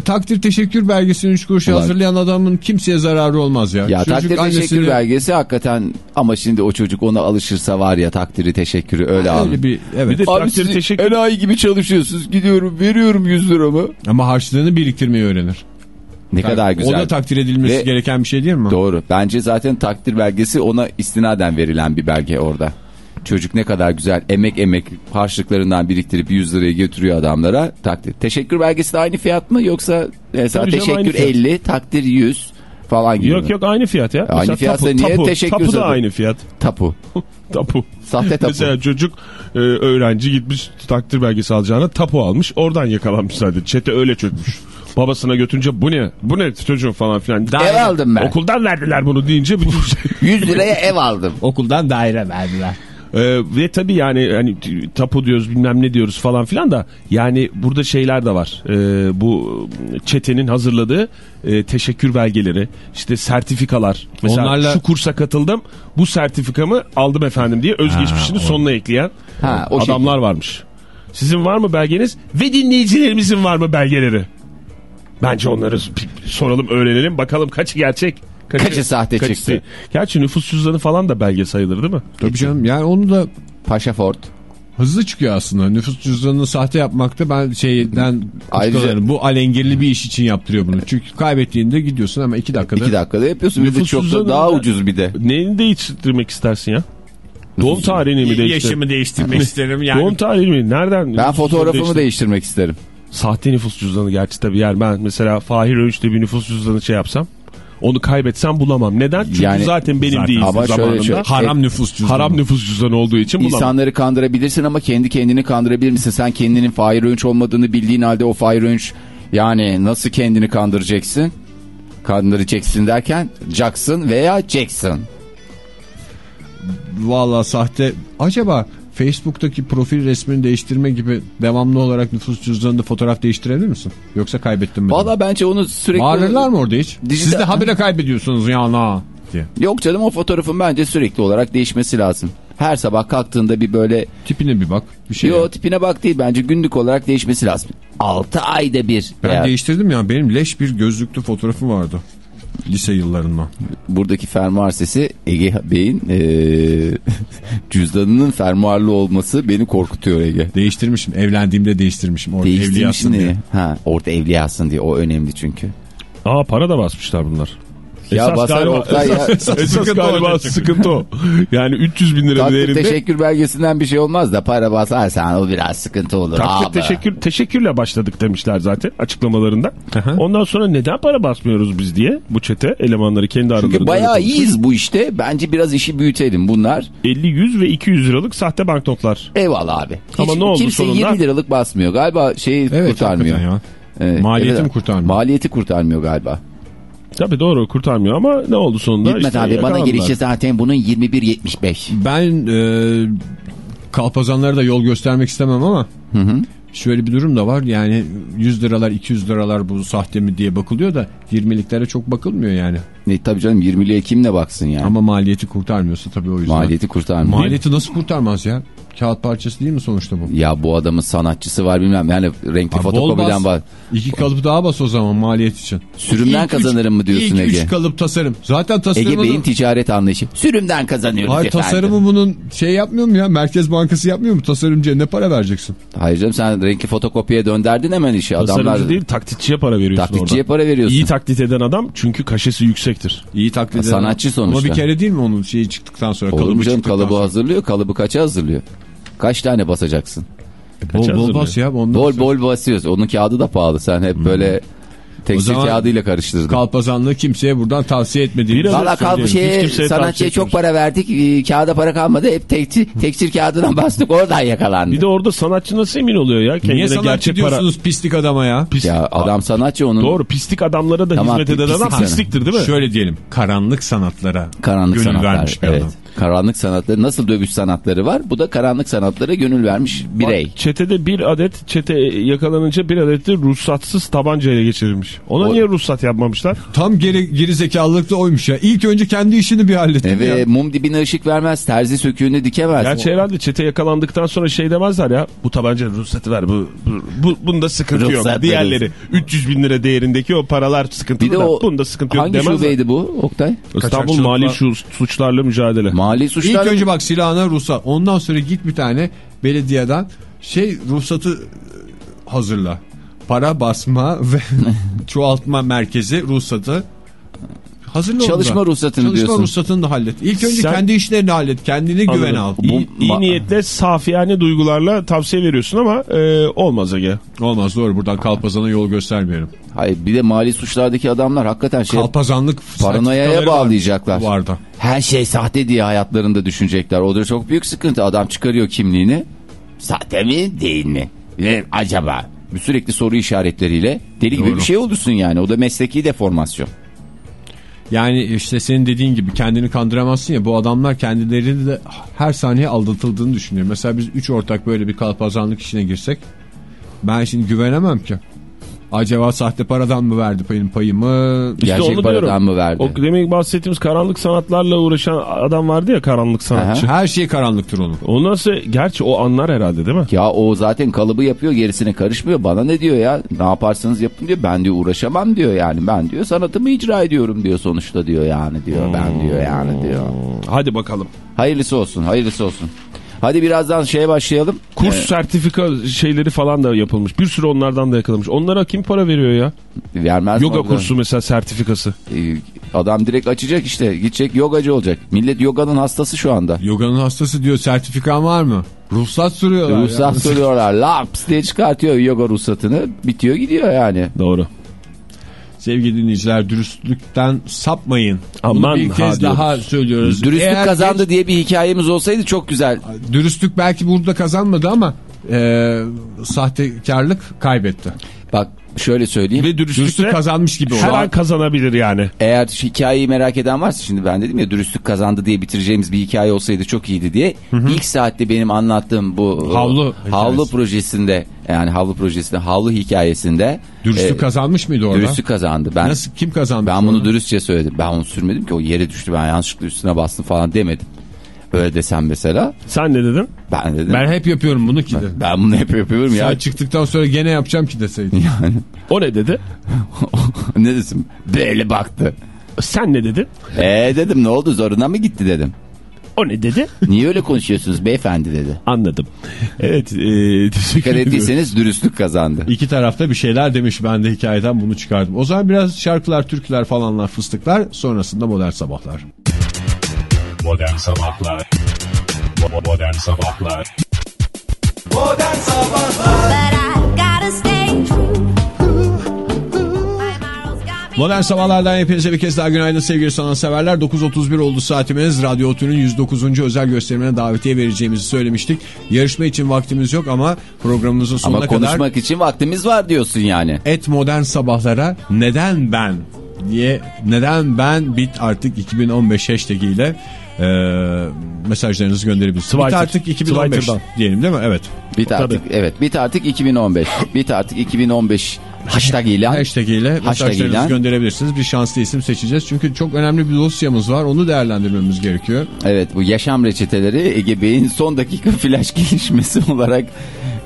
Takdir teşekkür belgesini 3 kuruşa Ulan. hazırlayan adamın kimseye zararı olmaz ya. Ya Çocuk takdir teşekkür annesini- belgesi hakikaten ama şimdi o çocuk ona alışırsa var ya takdiri teşekkürü öyle alın. Öyle bir evet. Bir de Abi takdir teşekkür enayi gibi çalışıyorsunuz gidiyorum veriyorum 100 liramı. Ama harçlığını biriktirmeyi öğrenir. Ne kadar güzel. O da takdir edilmesi Ve- gereken bir şey değil mi? Doğru. Bence zaten takdir belgesi ona istinaden verilen bir belge orada. Çocuk ne kadar güzel emek emek harçlıklarından biriktirip 100 liraya götürüyor adamlara takdir. Teşekkür belgesi de aynı fiyat mı yoksa mesela Tabii teşekkür fiyat. 50 takdir 100 falan gibi Yok mi? yok aynı fiyat ya. Aynı Mesela fiyatsa tapu, niye tapu, teşekkür Tapu da zaten? aynı fiyat. Tapu. Tapu. Sahte tapu. Mesela çocuk e, öğrenci gitmiş takdir belgesi alacağına tapu almış. Oradan yakalanmış zaten. Çete öyle çökmüş. Babasına götürünce bu ne? Bu ne çocuğum falan filan. Ev aldım ben. Okuldan verdiler bunu deyince şey. 100 liraya ev aldım. Okuldan daire verdiler. Ee, ve tabii yani hani tapu diyoruz bilmem ne diyoruz falan filan da yani burada şeyler de var. Ee, bu çetenin hazırladığı e, teşekkür belgeleri, işte sertifikalar. Mesela Onlarla- şu kursa katıldım, bu sertifikamı aldım efendim diye özgeçmişini sonuna ekleyen Ha, o adamlar varmış. Sizin var mı belgeniz ve dinleyicilerimizin var mı belgeleri? Bence onları soralım, öğrenelim. Bakalım kaçı gerçek, Kaçı sahte kaçı çıktı? Gerçi nüfus cüzdanı falan da belge sayılır değil mi? Tabii canım yani onu da Paşafort. hızlı çıkıyor aslında. Nüfus cüzdanını sahte yapmakta ben şeyden Ayrıca-. Bu alengirli bir iş için yaptırıyor bunu. Çünkü kaybettiğinde gidiyorsun ama iki dakikada. 2 dakikada yapıyorsun. Bir de Nüfus çok da cüzdanı daha da- ucuz bir de. Neyini değiştirmek istersin ya? Doğum tarihini mi değiştir? Yaşımı değiştirmek isterim yani. Doğum tarihini mi? Nereden? Ben nüfus fotoğrafımı değiştir- değiştirmek isterim. Sahte nüfus cüzdanı gerçi tabii. Yani ben mesela Fahir Öğünç'te bir nüfus cüzdanı şey yapsam onu kaybetsem bulamam. Neden? Çünkü Yani- zaten benim Zaten. değil Ama şöyle zamanında. şöyle- Haram nüfus cüzdanı. Haram nüfus cüzdanı olduğu için bulamam. İnsanları kandırabilirsin ama kendi kendini kandırabilir misin? Sen kendinin Fahir Öğünç olmadığını bildiğin halde o Fahir Öğünç yani nasıl kendini kandıracaksın? Kandıracaksın derken Jackson veya Jackson. Valla sahte. Acaba Facebook'taki profil resmini değiştirme gibi devamlı olarak nüfus cüzdanında fotoğraf değiştirebilir misin? Yoksa kaybettin mi? Valla bence onu sürekli... Bağırırlar mı orada hiç? Dijital- Siz de habire kaybediyorsunuz ya na diye. Yok canım o fotoğrafın bence sürekli olarak değişmesi lazım. Her sabah kalktığında bir böyle... Tipine bir bak. Bir şey. Yo yap. tipine bak değil bence günlük olarak değişmesi lazım. 6 ayda bir. Ben Veya değiştirdim ya. Benim leş bir gözlüklü fotoğrafım vardı. Lise yıllarından. buradaki fermuar sesi Ege Bey'in eee, cüzdanının fermuarlı olması beni korkutuyor Ege. Değiştirmişim. Evlendiğimde değiştirmişim. Orada Değiştirmiş evliyasın diye. Ha, orada evliyasın diye o önemli çünkü. Aa para da basmışlar bunlar. Ya Esas basar galiba, Oktay ya. esas, esas galiba sıkıntı o. Yani 300 bin lira Takdir değerinde. teşekkür belgesinden bir şey olmaz da para basarsan o biraz sıkıntı olur. Abi. teşekkür, teşekkürle başladık demişler zaten açıklamalarında. Ondan sonra neden para basmıyoruz biz diye bu çete elemanları kendi aralarında. Çünkü bayağı iyiyiz bu işte. Bence biraz işi büyütelim bunlar. 50, 100 ve 200 liralık sahte banknotlar. Eyvallah abi. Hiç Ama ne oldu kimse sonunda? 20 liralık basmıyor. Galiba şeyi Evet kurtarmıyor. Evet, Maliyeti evet. mi kurtarmıyor? Maliyeti kurtarmıyor galiba. Tabii doğru kurtarmıyor ama ne oldu sonunda? Hikmet İşte abi bana gelişi zaten bunun 21.75. Ben e, kalpazanlara da yol göstermek istemem ama şöyle bir durum da var. Yani 100 liralar 200 liralar bu sahte mi diye bakılıyor da 20'liklere çok bakılmıyor yani. Ne, tabii canım 20'liye kim ne baksın yani. Ama maliyeti kurtarmıyorsa tabii o yüzden. Maliyeti kurtarmıyor. Maliyeti nasıl kurtarmaz ya? Kağıt parçası değil mi sonuçta bu? Ya bu adamın sanatçısı var bilmem yani renkli Ha, fotokopiden bas. var. İki kalıp daha bas o zaman maliyet için. Sürümden İlk kazanırım mı diyorsun ilk Ege? üç kalıp tasarım. Zaten tasarımı... Ege Bey'in ticaret anlayışı. Sürümden kazanıyoruz Hayır efendim. tasarımı bunun şey yapmıyor mu ya? Merkez Bankası yapmıyor mu? Tasarımcıya ne para vereceksin? Hayır canım sen renkli fotokopiye dönderdin hemen işi. Tasarımcı Adamlar değil taklitçiye para veriyorsun taklitçiye orada. para veriyorsun. İyi taklit eden adam çünkü kaşesi yüksektir. İyi taklit eden- Sanatçı sonuçta. Ama bir kere değil mi onun şeyi çıktıktan sonra? Olur mu kalıbı canım çıktıktan kalıbı sonra? hazırlıyor. Kalıbı kaça hazırlıyor? Kaç tane basacaksın? Bol bol hazırlıyor? bas ya. Ondan Bol sonra- bol basıyoruz. Onun kağıdı da pahalı. Sen hep böyle tekstil kağıdıyla karıştırdın. Kalpazanlığı kimseye buradan tavsiye etmediğimiz. Biraz- Valla. Hiç şeye sanatçıya çok para verdik. Ee, Kağıda para kalmadı. Hep tekstil, tekstil kağıdına bastık. Oradan yakalandı. Bir de orada sanatçı nasıl emin oluyor ya? Kendine Niye sanatçı gerçek para. diyorsunuz pislik adama ya? Pis- Ya adam sanatçı onun. Doğru pislik adamlara da Tamam, hizmet eden pislik adam pisliktir değil mi? Şöyle diyelim. Karanlık sanatlara Karanlık gönül sanatlar. vermiş bir evet. adam. Karanlık sanatları nasıl dövüş sanatları var? Bu da karanlık sanatlara gönül vermiş birey. Bak, çetede bir adet çete yakalanınca bir adet de ruhsatsız tabancayla geçirilmiş. Ona O- niye ruhsat yapmamışlar? Tam geri, geri zekalılık da oymuş ya. İlk önce kendi işini bir hallettin ya. Evet mum dibine ışık vermez. Terzi söküğünü dikemez. Gerçi herhalde çete yakalandıktan sonra şey demezler ya. Bu tabanca ruhsatı ver. Bu, bu, bu- bunda sıkıntı Ruhsat yok. Diğerleri 300 bin lira değerindeki o paralar sıkıntılı bir de da o bunda sıkıntı yok hangi demezler. şubeydi bu Oktay? İstanbul Mali Şu- Suçlarla Mücadele. Mali İlk suçlar. önce bak silahına ruhsat. Ondan sonra git bir tane belediyeden şey ruhsatı e, hazırla. Para basma ve çoğaltma merkezi ruhsatı hazırla onu Çalışma da. ruhsatını Çalışma diyorsun. ruhsatını da hallet. İlk önce Sen- kendi işlerini hallet. Kendini güven al. Anladım. İyi, Bu- iyi ma- niyetle safiyane duygularla tavsiye veriyorsun ama e, olmaz Ege. Olmaz doğru buradan kalpazana yol göstermeyelim. Hayır bir de mali suçlardaki adamlar hakikaten şey Kalpazanlık paranoyaya bağlayacaklar. Var, vardı. Her şey sahte diye hayatlarında düşünecekler. O da çok büyük sıkıntı. Adam çıkarıyor kimliğini. Sahte mi değil mi? Ve acaba? Sürekli soru işaretleriyle deli gibi Doğru. bir şey olursun yani. O da mesleki deformasyon. Yani işte senin dediğin gibi kendini kandıramazsın ya bu adamlar kendilerini de her saniye aldatıldığını düşünüyor. Mesela biz üç ortak böyle bir kalpazanlık işine girsek ben şimdi güvenemem ki. Acaba sahte paradan mı verdi benim payımı? İşte Gerçek paradan diyorum. mı verdi? O demek bahsettiğimiz karanlık sanatlarla uğraşan adam vardı ya karanlık sanatçı. Her şey karanlıktır onun. O nasıl? Gerçi o anlar herhalde değil mi? Ya o zaten kalıbı yapıyor gerisine karışmıyor. Bana ne diyor ya? Ne yaparsanız yapın diyor. Ben diyor uğraşamam diyor yani. Ben diyor sanatımı icra ediyorum diyor sonuçta diyor yani diyor. Ben diyor yani diyor. Hadi bakalım. Hayırlısı olsun hayırlısı olsun. Hadi birazdan şeye başlayalım. Kurs Ee, sertifika şeyleri falan da yapılmış. Bir sürü onlardan da yakalamış. Onlara kim para veriyor ya? vermez Yoga orada? kursu mesela sertifikası. Ee, Adam direkt açacak işte. Gidecek yogacı olacak. Millet yoganın hastası şu anda. Yoganın hastası diyor sertifikan var mı? Ruhsat soruyorlar. Ruhsat ya. soruyorlar. Laps diye çıkartıyor yoga ruhsatını. Bitiyor gidiyor yani. Doğru. Sevgili dinleyiciler dürüstlükten sapmayın. Aman Bunu bir kez daha söylüyoruz. Dürüstlük Eğer kazandı diye bir hikayemiz olsaydı çok güzel. genç- dürüstlük belki burada kazanmadı ama e, sahtekarlık kaybetti. Bak şöyle söyleyeyim. Ve dürüstlükle Dürüstlük kazanmış gibi her an kazanabilir yani. Eğer hikayeyi merak eden varsa şimdi ben dedim ya dürüstlük kazandı diye bitireceğimiz bir hikaye olsaydı çok iyiydi diye. İlk saatte benim anlattığım bu Havlu havlu hikayesi. projesinde yani havlu projesinde havlu hikayesinde Dürüstlük e, kazanmış mıydı orada? dürüstlük kazandı. Ben Nasıl kim kazandı? ben bunu dürüstçe söyledim. Ben onu sürmedim ki o yere düştü ben yanlışlıkla üstüne bastım falan demedim. Öyle desem mesela Sen ne dedin? ben dedim. Ben hep yapıyorum bunu ki de. Ben bunu hep yapıyorum ya. Sen çıktıktan sonra gene yapacağım ki deseydin. Yani O ne dedi? ne dedim? Böyle baktı. Sen ne dedin? Ee dedim ne oldu zoruna mı gitti dedim. O ne dedi? Niye öyle konuşuyorsunuz beyefendi dedi. Anladım. Evet. E, teşekkür Dikkat ettiyseniz dürüstlük kazandı. İki tarafta bir şeyler demiş ben de hikayeden bunu çıkardım. O zaman biraz şarkılar, türküler falanlar, fıstıklar sonrasında modern sabahlar. Modern Sabahlar Modern Sabahlar Modern Sabahlar Modern sabahlardan hepinize bir kez daha günaydın sevgili sanatseverler. 9.31 oldu saatimiz. Radyo Otü'nün 109. özel gösterimine davetiye vereceğimizi söylemiştik. Yarışma için vaktimiz yok ama programımızın sonuna Ama kadar konuşmak için vaktimiz var diyorsun yani. et modern sabahlara neden ben diye neden ben bit artık 2015 hashtag ile e, mesajlarınızı gönderebilirsiniz. Bit Twitter. artık 2015 Twitter'dan. diyelim değil mi? Evet. Bit artık evet bit artık 2015. bit artık 2015 hashtag ile. Hashtag ile mesajlarınızı ile. gönderebilirsiniz. Bir şanslı isim seçeceğiz. Çünkü çok önemli bir dosyamız var. Onu değerlendirmemiz gerekiyor. Evet bu yaşam reçeteleri Ege Bey'in son dakika flash gelişmesi olarak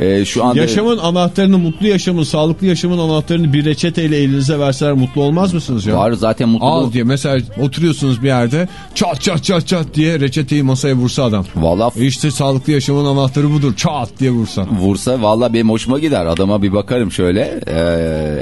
e, şu anda Yaşamın anahtarını, mutlu yaşamın, sağlıklı yaşamın anahtarını bir reçeteyle elinize verseler mutlu olmaz mısınız ya? var zaten Al mutluluk. diye mesela oturuyorsunuz bir yerde çat çat çat çat diye reçeteyi masaya vursa adam. Valla E işte sağlıklı yaşamın anahtarı budur çat diye vursa. vursa valla benim hoşuma gider. Adama bir bakarım şöyle e,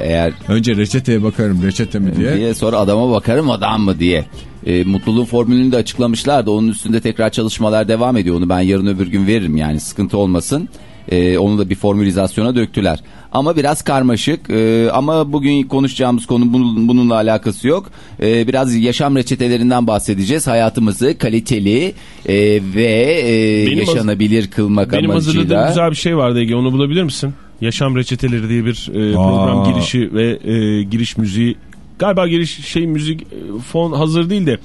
eğer Önce reçeteye bakarım reçete mi diye. diye sonra adama bakarım adam mı diye. E, mutluluğun formülünü de açıklamışlar da onun üstünde tekrar çalışmalar devam ediyor. Onu ben yarın öbür gün veririm yani sıkıntı olmasın. E, onu da bir formülizasyona döktüler. Ama biraz karmaşık e, ama bugün konuşacağımız konu bunun, bununla alakası yok. E, biraz yaşam reçetelerinden bahsedeceğiz. Hayatımızı kaliteli e, ve e, Benim yaşanabilir kılmak Benim hazırladığım amacıyla. güzel bir şey vardı Ege onu bulabilir misin? Yaşam reçeteleri diye bir e, program Aa. girişi ve e, giriş müziği. Galiba giriş şey müzik e, fon hazır değil de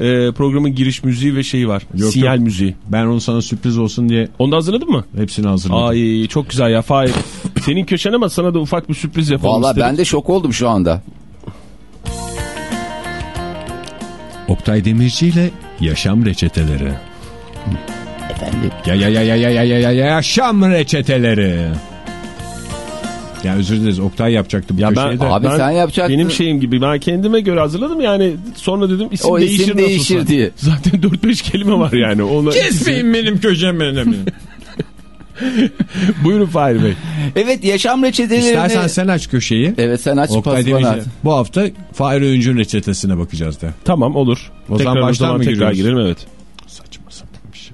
e, programın giriş müziği ve şeyi var. Yok, Sinyal yok. müziği. Ben onu sana sürpriz olsun diye Onu da hazırladın mı? hepsini hazırladım. Ay çok güzel ya Fahir. Senin köşen ama sana da ufak bir sürpriz yapalım Valla ben de şok oldum şu anda. Oktay Demirci ile yaşam reçeteleri. Efendim. Ya ya ya ya ya ya ya ya ya yaşam reçeteleri. Ya özür dileriz Oktay yapacaktı bu Ya ben, köşeyi de. Abi ben- sen yapacaktın. Benim şeyim gibi ben kendime göre hazırladım yani sonra dedim isim O isim değişir nasılsa. değişir diye. Zaten 4-5 kelime var yani. Ona Kesmeyin benim köşemi. Buyurun Fahir Bey. Evet yaşam reçetelerini... İstersen sen aç köşeyi. Evet sen aç Oktay Demirci. Bu hafta Fahir Öğüncü'nün reçetesine bakacağız da. Tamam olur. O tekrar zaman o baştan zaman mı tekrar girelim evet. Saçma sapan bir şey.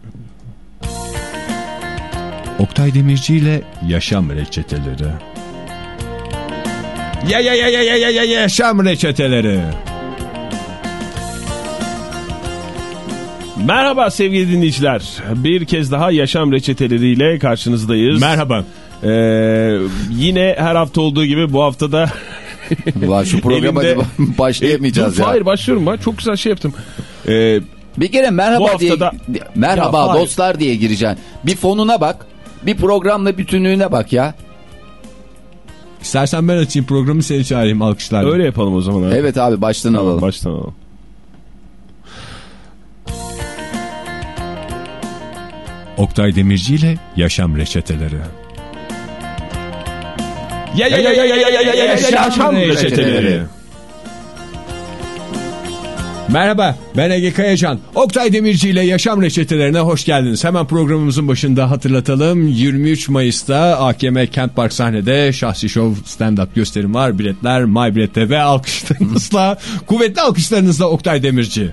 Oktay Demirci ile yaşam reçeteleri. Ya ya ya ya ya ya ya yaşam reçeteleri. Merhaba sevgili dinleyiciler. Bir kez daha yaşam reçeteleriyle karşınızdayız. Merhaba. Ee, yine her hafta olduğu gibi bu hafta da Ulan şu programa Elimde- başlayamayacağız ya. Hayır başlıyorum ben. Çok güzel şey yaptım. Ee, Bir kere merhaba Bu diye haftada- merhaba Ya, hayır. dostlar diye gireceksin. Bir fonuna bak. Bir programla bütünlüğüne bak ya. İstersen ben açayım programı seni çağırayım alkışlarla. öyle yapalım o zaman. abi. Evet abi baştan Tamam, alalım. baştan alalım. Oktay Demirci ile yaşam reçeteleri. Ya ya ya ya ya ya ya ya ya yaşam reçeteleri. Merhaba ben Ege Kayacan. Oktay Demirci ile Yaşam Reçetelerine hoş geldiniz. Hemen programımızın başında hatırlatalım. 23 Mayıs'ta AKM Kent Park sahnede Şahsi Show stand-up gösterim var. Biletler MyBilet'te ve alkışlarınızla, kuvvetli alkışlarınızla Oktay Demirci.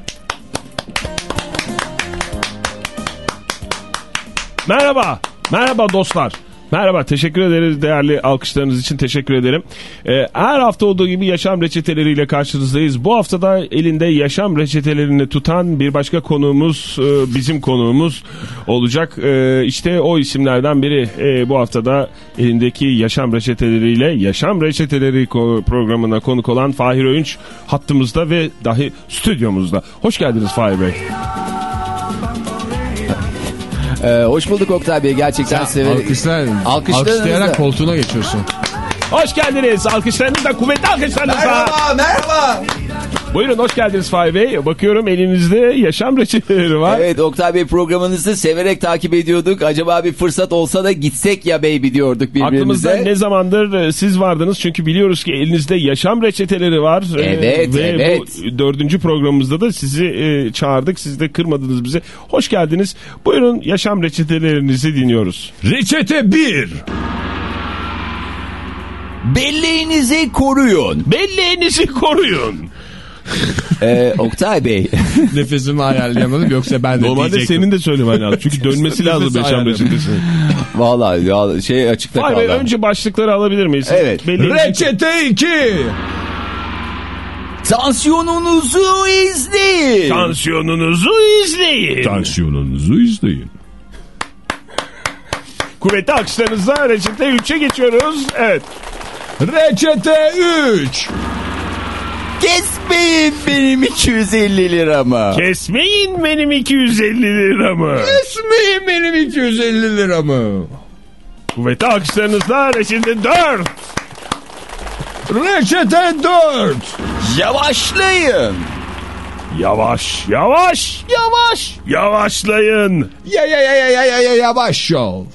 Merhaba. Merhaba dostlar. Merhaba teşekkür ederiz değerli alkışlarınız için teşekkür ederim. Ee, her hafta olduğu gibi yaşam reçeteleriyle karşınızdayız. Bu haftada elinde yaşam reçetelerini tutan bir başka konuğumuz e, bizim konuğumuz olacak. E, işte o isimlerden biri e, bu haftada elindeki yaşam reçeteleriyle yaşam reçeteleri programına konuk olan Fahir Öğünç hattımızda ve dahi stüdyomuzda. Hoş geldiniz Fahir Bey. Ee, hoş bulduk Oktay Bey. Gerçekten severim. Alkışlar, alkışlayarak koltuğuna geçiyorsun. Hoş geldiniz. Alkışlarınızla kuvvetli alkışlarınızla. Merhaba merhaba. Buyurun hoş geldiniz Fahri Bey. Bakıyorum elinizde yaşam reçeteleri var. Evet Oktay Bey programınızı severek takip ediyorduk. Acaba bir fırsat olsa da gitsek ya baby diyorduk birbirimize. Aklımızda ne zamandır e, siz vardınız çünkü biliyoruz ki elinizde yaşam reçeteleri var. E, Evet, Ve evet. bu dördüncü programımızda da sizi e, çağırdık. Siz de kırmadınız bizi. Hoş geldiniz. Buyurun yaşam reçetelerinizi dinliyoruz. Reçete 1. Belleğinizi koruyun. Belleğinizi koruyun. Ee, Oktay Bey. Nefesimi ayarlayamadım yoksa ben de Normalde diyecektim. senin de söylemen lazım. Çünkü dönmesi lazım ayarladım. reçetesinin. Vallahi ya şey açıkta kaldı. Önce başlıkları alabilir miyiz? Evet. Belleğinizi- Reçete 2. Tansiyonunuzu izleyin. Tansiyonunuzu izleyin. Tansiyonunuzu izleyin. Kuvvetli alkışlarınızla reçete 3'e geçiyoruz. Evet. Reçete 3. Kesmeyin benim 250 liramı. Kesmeyin benim 250 liramı. Kesmeyin benim 250 liramı. Kuvvetli alkışlarınızla reçete 4. Reçete 4. Yavaşlayın. Yavaş, yavaş, yavaş, yavaşlayın. Ya ya ya ya ya ya ya yavaş ol.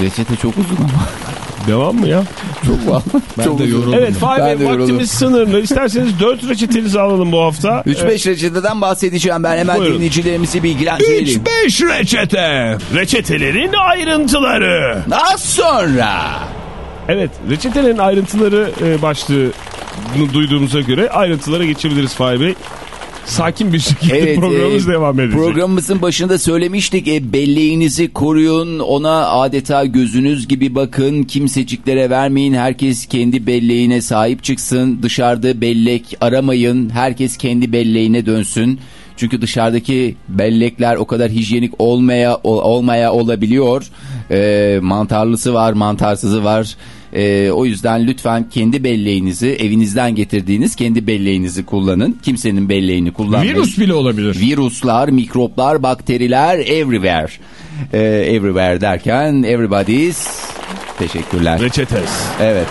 Reçete çok uzun ama. Devam mı ya? Çok var. Ben de yoruldum. Evet de Bey yoruldum. vaktimiz sınırlı. İsterseniz 4 reçetenizi alalım bu hafta. 3-5 reçeteden bahsedeceğim ben hemen Buyurun. dinleyicilerimizi bilgilendirelim. 3-5 reçete. Reçetelerin ayrıntıları. Az sonra. Evet reçetelerin ayrıntıları e, başlığı duyduğumuza göre ayrıntılara geçebiliriz Fahri Bey. Sakin bir şekilde Evet, programımız e, devam edecek. Programımızın başında söylemiştik e, belleğinizi koruyun ona adeta gözünüz gibi bakın kimseciklere vermeyin herkes kendi belleğine sahip çıksın dışarıda bellek aramayın herkes kendi belleğine dönsün. Çünkü dışarıdaki bellekler o kadar hijyenik olmaya ol- olmaya olabiliyor. E, mantarlısı var, mantarsızı var. E, o yüzden lütfen kendi belleğinizi, evinizden getirdiğiniz kendi belleğinizi kullanın. Kimsenin belleğini kullanmayın. Virüs bile olabilir. Virüsler, mikroplar, bakteriler everywhere. Ee, everywhere derken everybody's. Teşekkürler. Reçetes. Evet.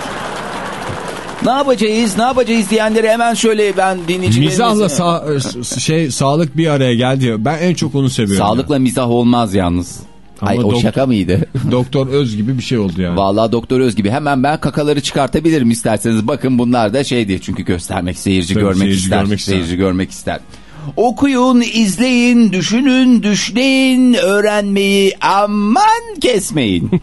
Ne yapacağız? Ne yapacağız diyenleri hemen şöyle ben dinleyicilerimize... Mizahla sa- şey sağlık bir araya geldi. Ben en çok onu seviyorum. Sağlıkla mizah olmaz yalnız. Ama Ay o dok- şaka mıydı? Doktor Öz gibi bir şey oldu yani. Vallahi Doktor Öz gibi hemen ben kakaları çıkartabilirim isterseniz. Bakın bunlar da şeydi çünkü göstermek seyirci Tabii, görmek seyirci ister. görmek ister. Seyirci görmek ister. Okuyun, izleyin, düşünün, düşleyin, öğrenmeyi aman kesmeyin.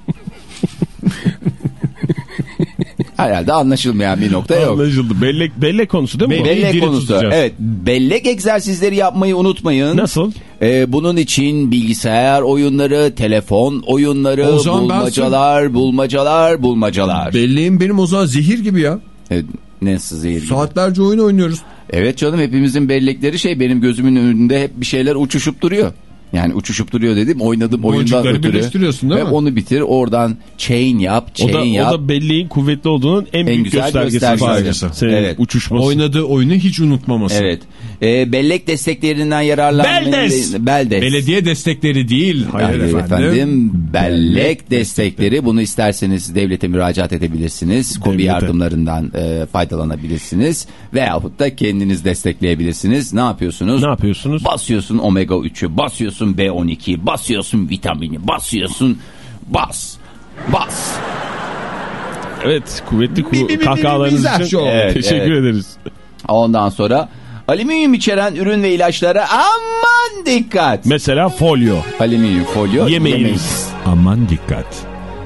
Herhalde anlaşılmayan bir nokta yok. Anlaşıldı. Bellek, bellek konusu değil mi? Belleği Bellek konusu. tutacağız. Evet, bellek egzersizleri yapmayı unutmayın. Nasıl? Ee, bunun için bilgisayar oyunları, telefon oyunları, O zaman ben bulmacalar, bulmacalar, bulmacalar. Belleğim benim o zaman zehir gibi ya. Evet, nasıl zehir gibi? Saatlerce oyun oynuyoruz. Evet canım hepimizin bellekleri şey benim gözümün önünde hep bir şeyler uçuşup duruyor. Yani uçuşup duruyor dedim oynadım oyundan ötürü. birleştiriyorsun değil Ve mi? onu bitir oradan chain yap, O chain da, yap. o da belleğin kuvvetli olduğunun en, büyük güzel göstergesi. göstergesi. Evet. uçuşması. Oynadığı oyunu hiç unutmaması. Evet. Ee, bellek desteklerinden yararlanmayı... Beldes. Beldes. Belediye destekleri değil. Hayır, Hayır efendim. efendim. Bellek destekleri. Bunu isterseniz devlete müracaat edebilirsiniz. Kobi yardımlarından e, faydalanabilirsiniz. Veyahut da kendiniz destekleyebilirsiniz. Ne yapıyorsunuz? Ne yapıyorsunuz? Basıyorsun omega 3'ü, basıyorsun B12'yi, basıyorsun vitamini, basıyorsun bas. Bas. Evet kuvvetli ku kahkahalarınız için. Evet, teşekkür evet. ederiz. Ondan sonra alüminyum içeren ürün ve ilaçlara aman dikkat. Mesela folyo. alüminyum folyo Yemeğiniz. Aman dikkat.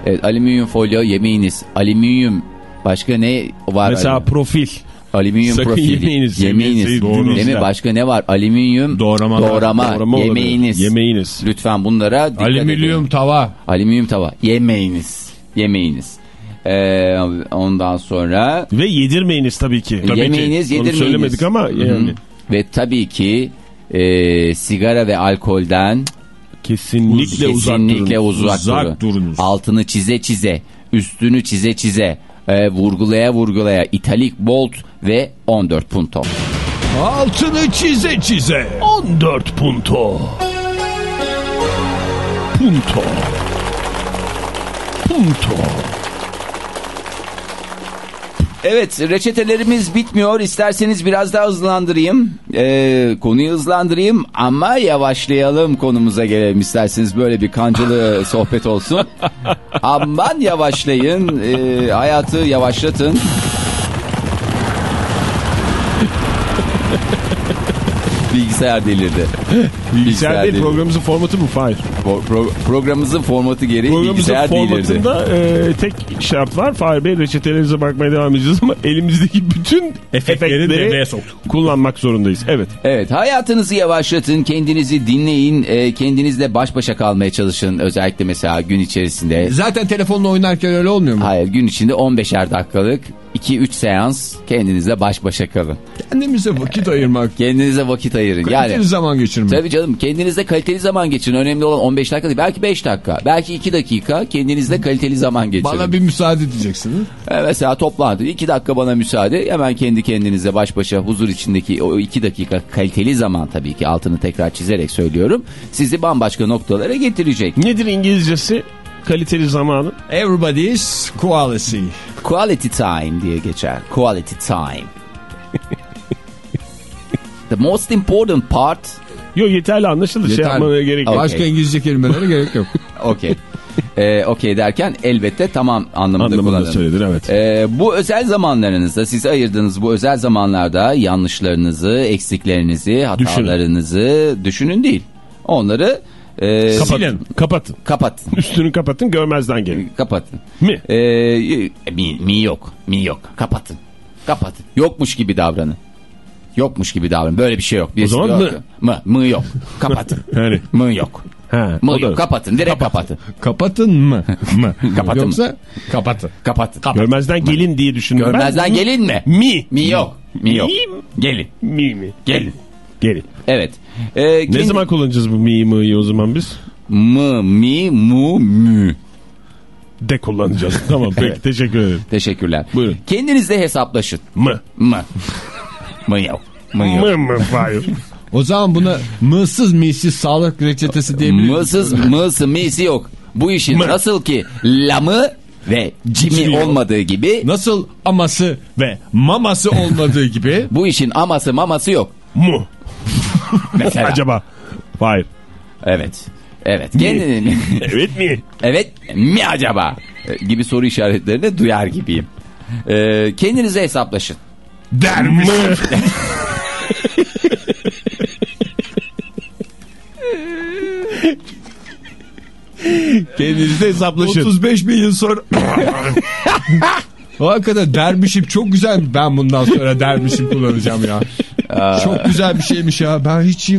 Evet alüminyum folyo yemeğiniz. Alüminyum başka ne var? Mesela profil. Alüminyum sakın profil. yemeyiniz. Yemeğiniz. Sevgili Değil mi? Başka ne var? Alüminyum doğrama, Doğrama olabilir. yemeğiniz. Yemeğiniz. Lütfen bunlara dikkat Alüminyum edin. tava. Alüminyum tava. Yemeğiniz. Yemeğiniz. Ee, ondan sonra Ve yedirmeyiniz tabii ki. Tabii yemeğiniz ki. Onu yedirmeyiniz. söylemedik ama Hı hı. yani. Ve tabii ki e, sigara ve alkolden Kesinlikle, uzak kesinlikle durun. uzak, Uzak durun. durunuz. Altını çize çize, üstünü çize çize, e, vurgulaya vurgulaya italik bolt ve 14 punto. Altını çize çize. 14 punto. Punto. Punto. Evet reçetelerimiz bitmiyor. İsterseniz biraz daha hızlandırayım. Ee, konuyu hızlandırayım ama yavaşlayalım konumuza gelelim. İsterseniz böyle bir kancılı sohbet olsun. Aman yavaşlayın. Ee, hayatı yavaşlatın. Bilgisayar delirdi. Bilgisayar değil delirdi. programımızın formatı bu Fahir. Pro- pro- programımızın formatı gereği Programımızın bilgisayar delirdi. formatında e, tek şart var. Fahir Bey reçetelerinize bakmaya devam edeceğiz ama elimizdeki bütün Efektleri devreye efektleri soktuk. kullanmak zorundayız. Evet. Evet hayatınızı yavaşlatın kendinizi dinleyin e, kendinizle baş başa kalmaya çalışın özellikle mesela gün içerisinde Zaten telefonla oynarken öyle olmuyor mu? hayır gün içinde 15'er dakikalık 2-3 seans kendinizle baş başa kalın Kendimize vakit ayırmak. kendinize vakit ayırın Kaliteli yani zaman geçirmek. Tabii canım kendinizle kaliteli zaman geçirin önemli olan 15 dakika değil belki 5 dakika belki 2 dakika kendinizle kaliteli zaman geçirin Bana bir müsaade edeceksiniz. E, Mesela toplantı 2 dakika bana müsaade hemen kendi kendinize baş başa huzur içindeki o 2 dakika kaliteli zaman tabii ki altını tekrar çizerek söylüyorum sizi bambaşka noktalara getirecek. Nedir İngilizcesi? Kaliteli zamanı. Everybody's quality. Quality time diye geçer. Quality time. The most important part. Yok yeterli anlaşıldı. Şey Yeterli. yapmaya gerek yok. Başka İngilizce kelimelere gerek yok. Okey. Ee, Okey derken elbette tamam anlamında, Anlamında söyledin evet. Ee, bu özel zamanlarınızda size ayırdığınız bu özel zamanlarda yanlışlarınızı, eksiklerinizi, hatalarınızı düşünün değil. Onları e, Kapatın. Kapatın. kapatın. Üstünü kapatın görmezden gelin. Kapatın. Mi? Ee, mi, mi yok. Mi yok. Kapatın. Kapatın. Yokmuş gibi davranın. Yokmuş gibi davranın. Böyle bir şey yok. Birisi zaman diyor mı? Mı? Mı yok. Kapatın. Yani. mı yok. Ha, Mı o yok. Kapatın. Direkt kapatın. Kapatın mı? mı? Kapatın mı? Yoksa kapatın. Kapatın. Görmezden gelin diye düşündüm. ben. Görmezden gelin mi? Mi. Mi yok. Mi yok. Mi? Gelin. Mi mi? Gelin. Gelin. Evet. Ee, Ne kendi- zaman kullanacağız bu mi mi'yi o zaman biz? Mı, mi, mu, mü. De kullanacağız. tamam peki Evet. teşekkür ederim. Teşekkürler. Buyurun. Kendinizle hesaplaşın. Mı. Mı. mı yok. Mı yok. Mı mı hayır. O zaman buna mısız misiz sağlık reçetesi diyebiliriz. Mısız, mısı, misi yok. Bu işin Mı. nasıl ki lamı ve cimi Cimi olmadığı gibi Nasıl aması ve maması olmadığı gibi bu işin aması maması yok. Mu. Mesela. Acaba. Hayır. Evet. Evet. Kendini... Evet mi? evet mi acaba? E, gibi soru işaretlerini duyar gibiyim. Ee, kendinize hesaplaşın. Dermiş. Kendinizde hesaplaşın. 35 bin yıl sonra Hakikaten dermişim çok güzel. Ben bundan sonra dermişim kullanacağım ya. çok güzel bir şeymiş ya. Ben hiç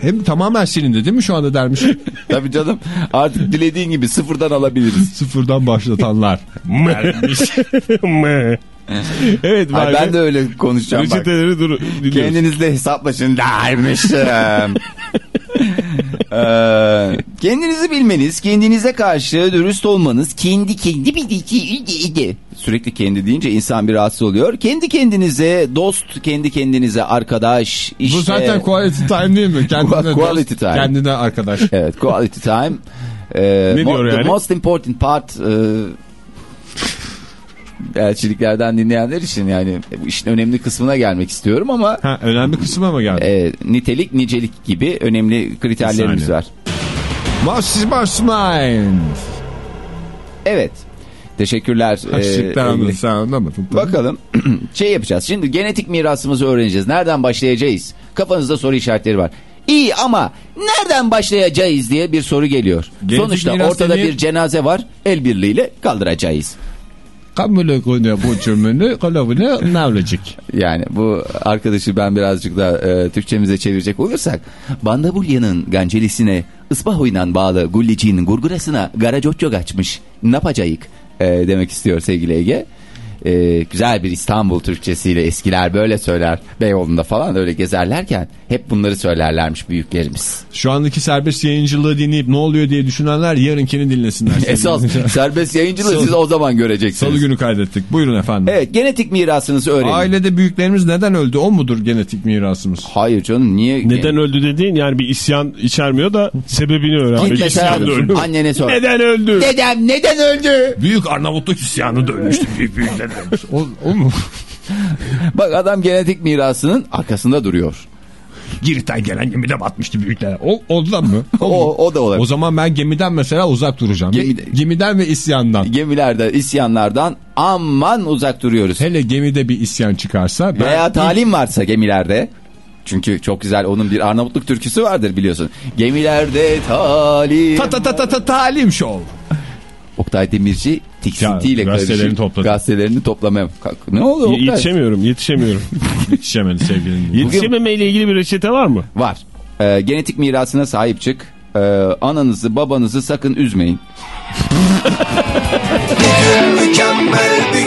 hem tamamen silindi değil mi şu anda dermişim? Tabii canım artık dilediğin gibi sıfırdan alabiliriz. Sıfırdan başlatanlar. Evet Ay, ben be. de öyle konuşacağım bak. Reçeteleri dur, dinliyoruz. Kendinizle hesaplaşın dermişim. Ee, kendinizi bilmeniz, kendinize karşı dürüst olmanız, kendi kendi bildiği sürekli kendi deyince insan bir rahatsız oluyor. Kendi kendinize dost, kendi kendinize arkadaş, işte Bu zaten quality time değil mi? Kendine Quality dost, time. Kendine arkadaş. Evet, quality time. Ee, Ne diyor mo- the yani? most important part e, elçiliklerden dinleyenler için yani bu işin önemli kısmına gelmek istiyorum ama Ha, önemli kısma mı geldi? e, nitelik nicelik gibi önemli kriterlerimiz var. Massive Mastermind. Evet. Teşekkürler. e, Haşlıklar Ege. anladın sen anlamadın. Bakalım şey yapacağız. Şimdi genetik mirasımızı öğreneceğiz. Nereden başlayacağız? Kafanızda soru işaretleri var. İyi ama nereden başlayacağız diye bir soru geliyor. Genetik Sonuçta ortada bir cenaze var. El birliğiyle kaldıracağız. Kamule konuya bu cümleni kalavune navlecik. Yani bu arkadaşı ben birazcık da e, Türkçemize çevirecek olursak Bandabulya'nın gancelisine ıspahoyla bağlı gulliciğin gurgurasına garacocco kaçmış ne yapacağız e, demek istiyor sevgili Ege. E, güzel bir İstanbul Türkçesiyle eskiler böyle söyler Beyoğlu'nda falan öyle gezerlerken hep bunları söylerlermiş büyüklerimiz. Şu andaki serbest yayıncılığı dinleyip ne oluyor diye düşünenler yarınkini dinlesinler. Esas serbest yayıncılığı siz o zaman göreceksiniz. Salı günü kaydettik. Buyurun efendim. Evet genetik mirasınızı öğrenin. Ailede büyüklerimiz neden öldü? O mudur genetik mirasımız? Hayır canım niye? Neden öldü dediğin yani bir isyan içermiyor da sebebini öğren. Git mesela da annene sor. Neden öldü? Dedem neden öldü? Büyük Arnavutluk isyanı dönmüştü büyük büyükler. demiş. O, o mu? Bak adam genetik mirasının arkasında duruyor. Girit'ten gelen gemide batmıştı büyükler. O ondan mı? O, o da olabilir. O zaman ben gemiden mesela uzak duracağım. Gemide- Gemiden ve isyandan. Gemilerde isyanlardan aman uzak duruyoruz. Hele gemide bir isyan çıkarsa ben Veya talim varsa gemilerde. Çünkü çok güzel onun bir Arnavutluk türküsü vardır biliyorsun. Gemilerde talim. ta ta ta ta ta talim şov. Oktay Demirci tiksintiyle gazetelerini karışık topladı. gazetelerini toplamaya. Kalk- Ne oluyor Y- Oktay? Yetişemiyorum yetişemiyorum. Yetişemedi sevgili dinleyiciler. Yetişememeyle ilgili bir reçete var mı? Var. Ee, genetik mirasına sahip çık. Ee, ananızı babanızı sakın üzmeyin. Mükemmel bir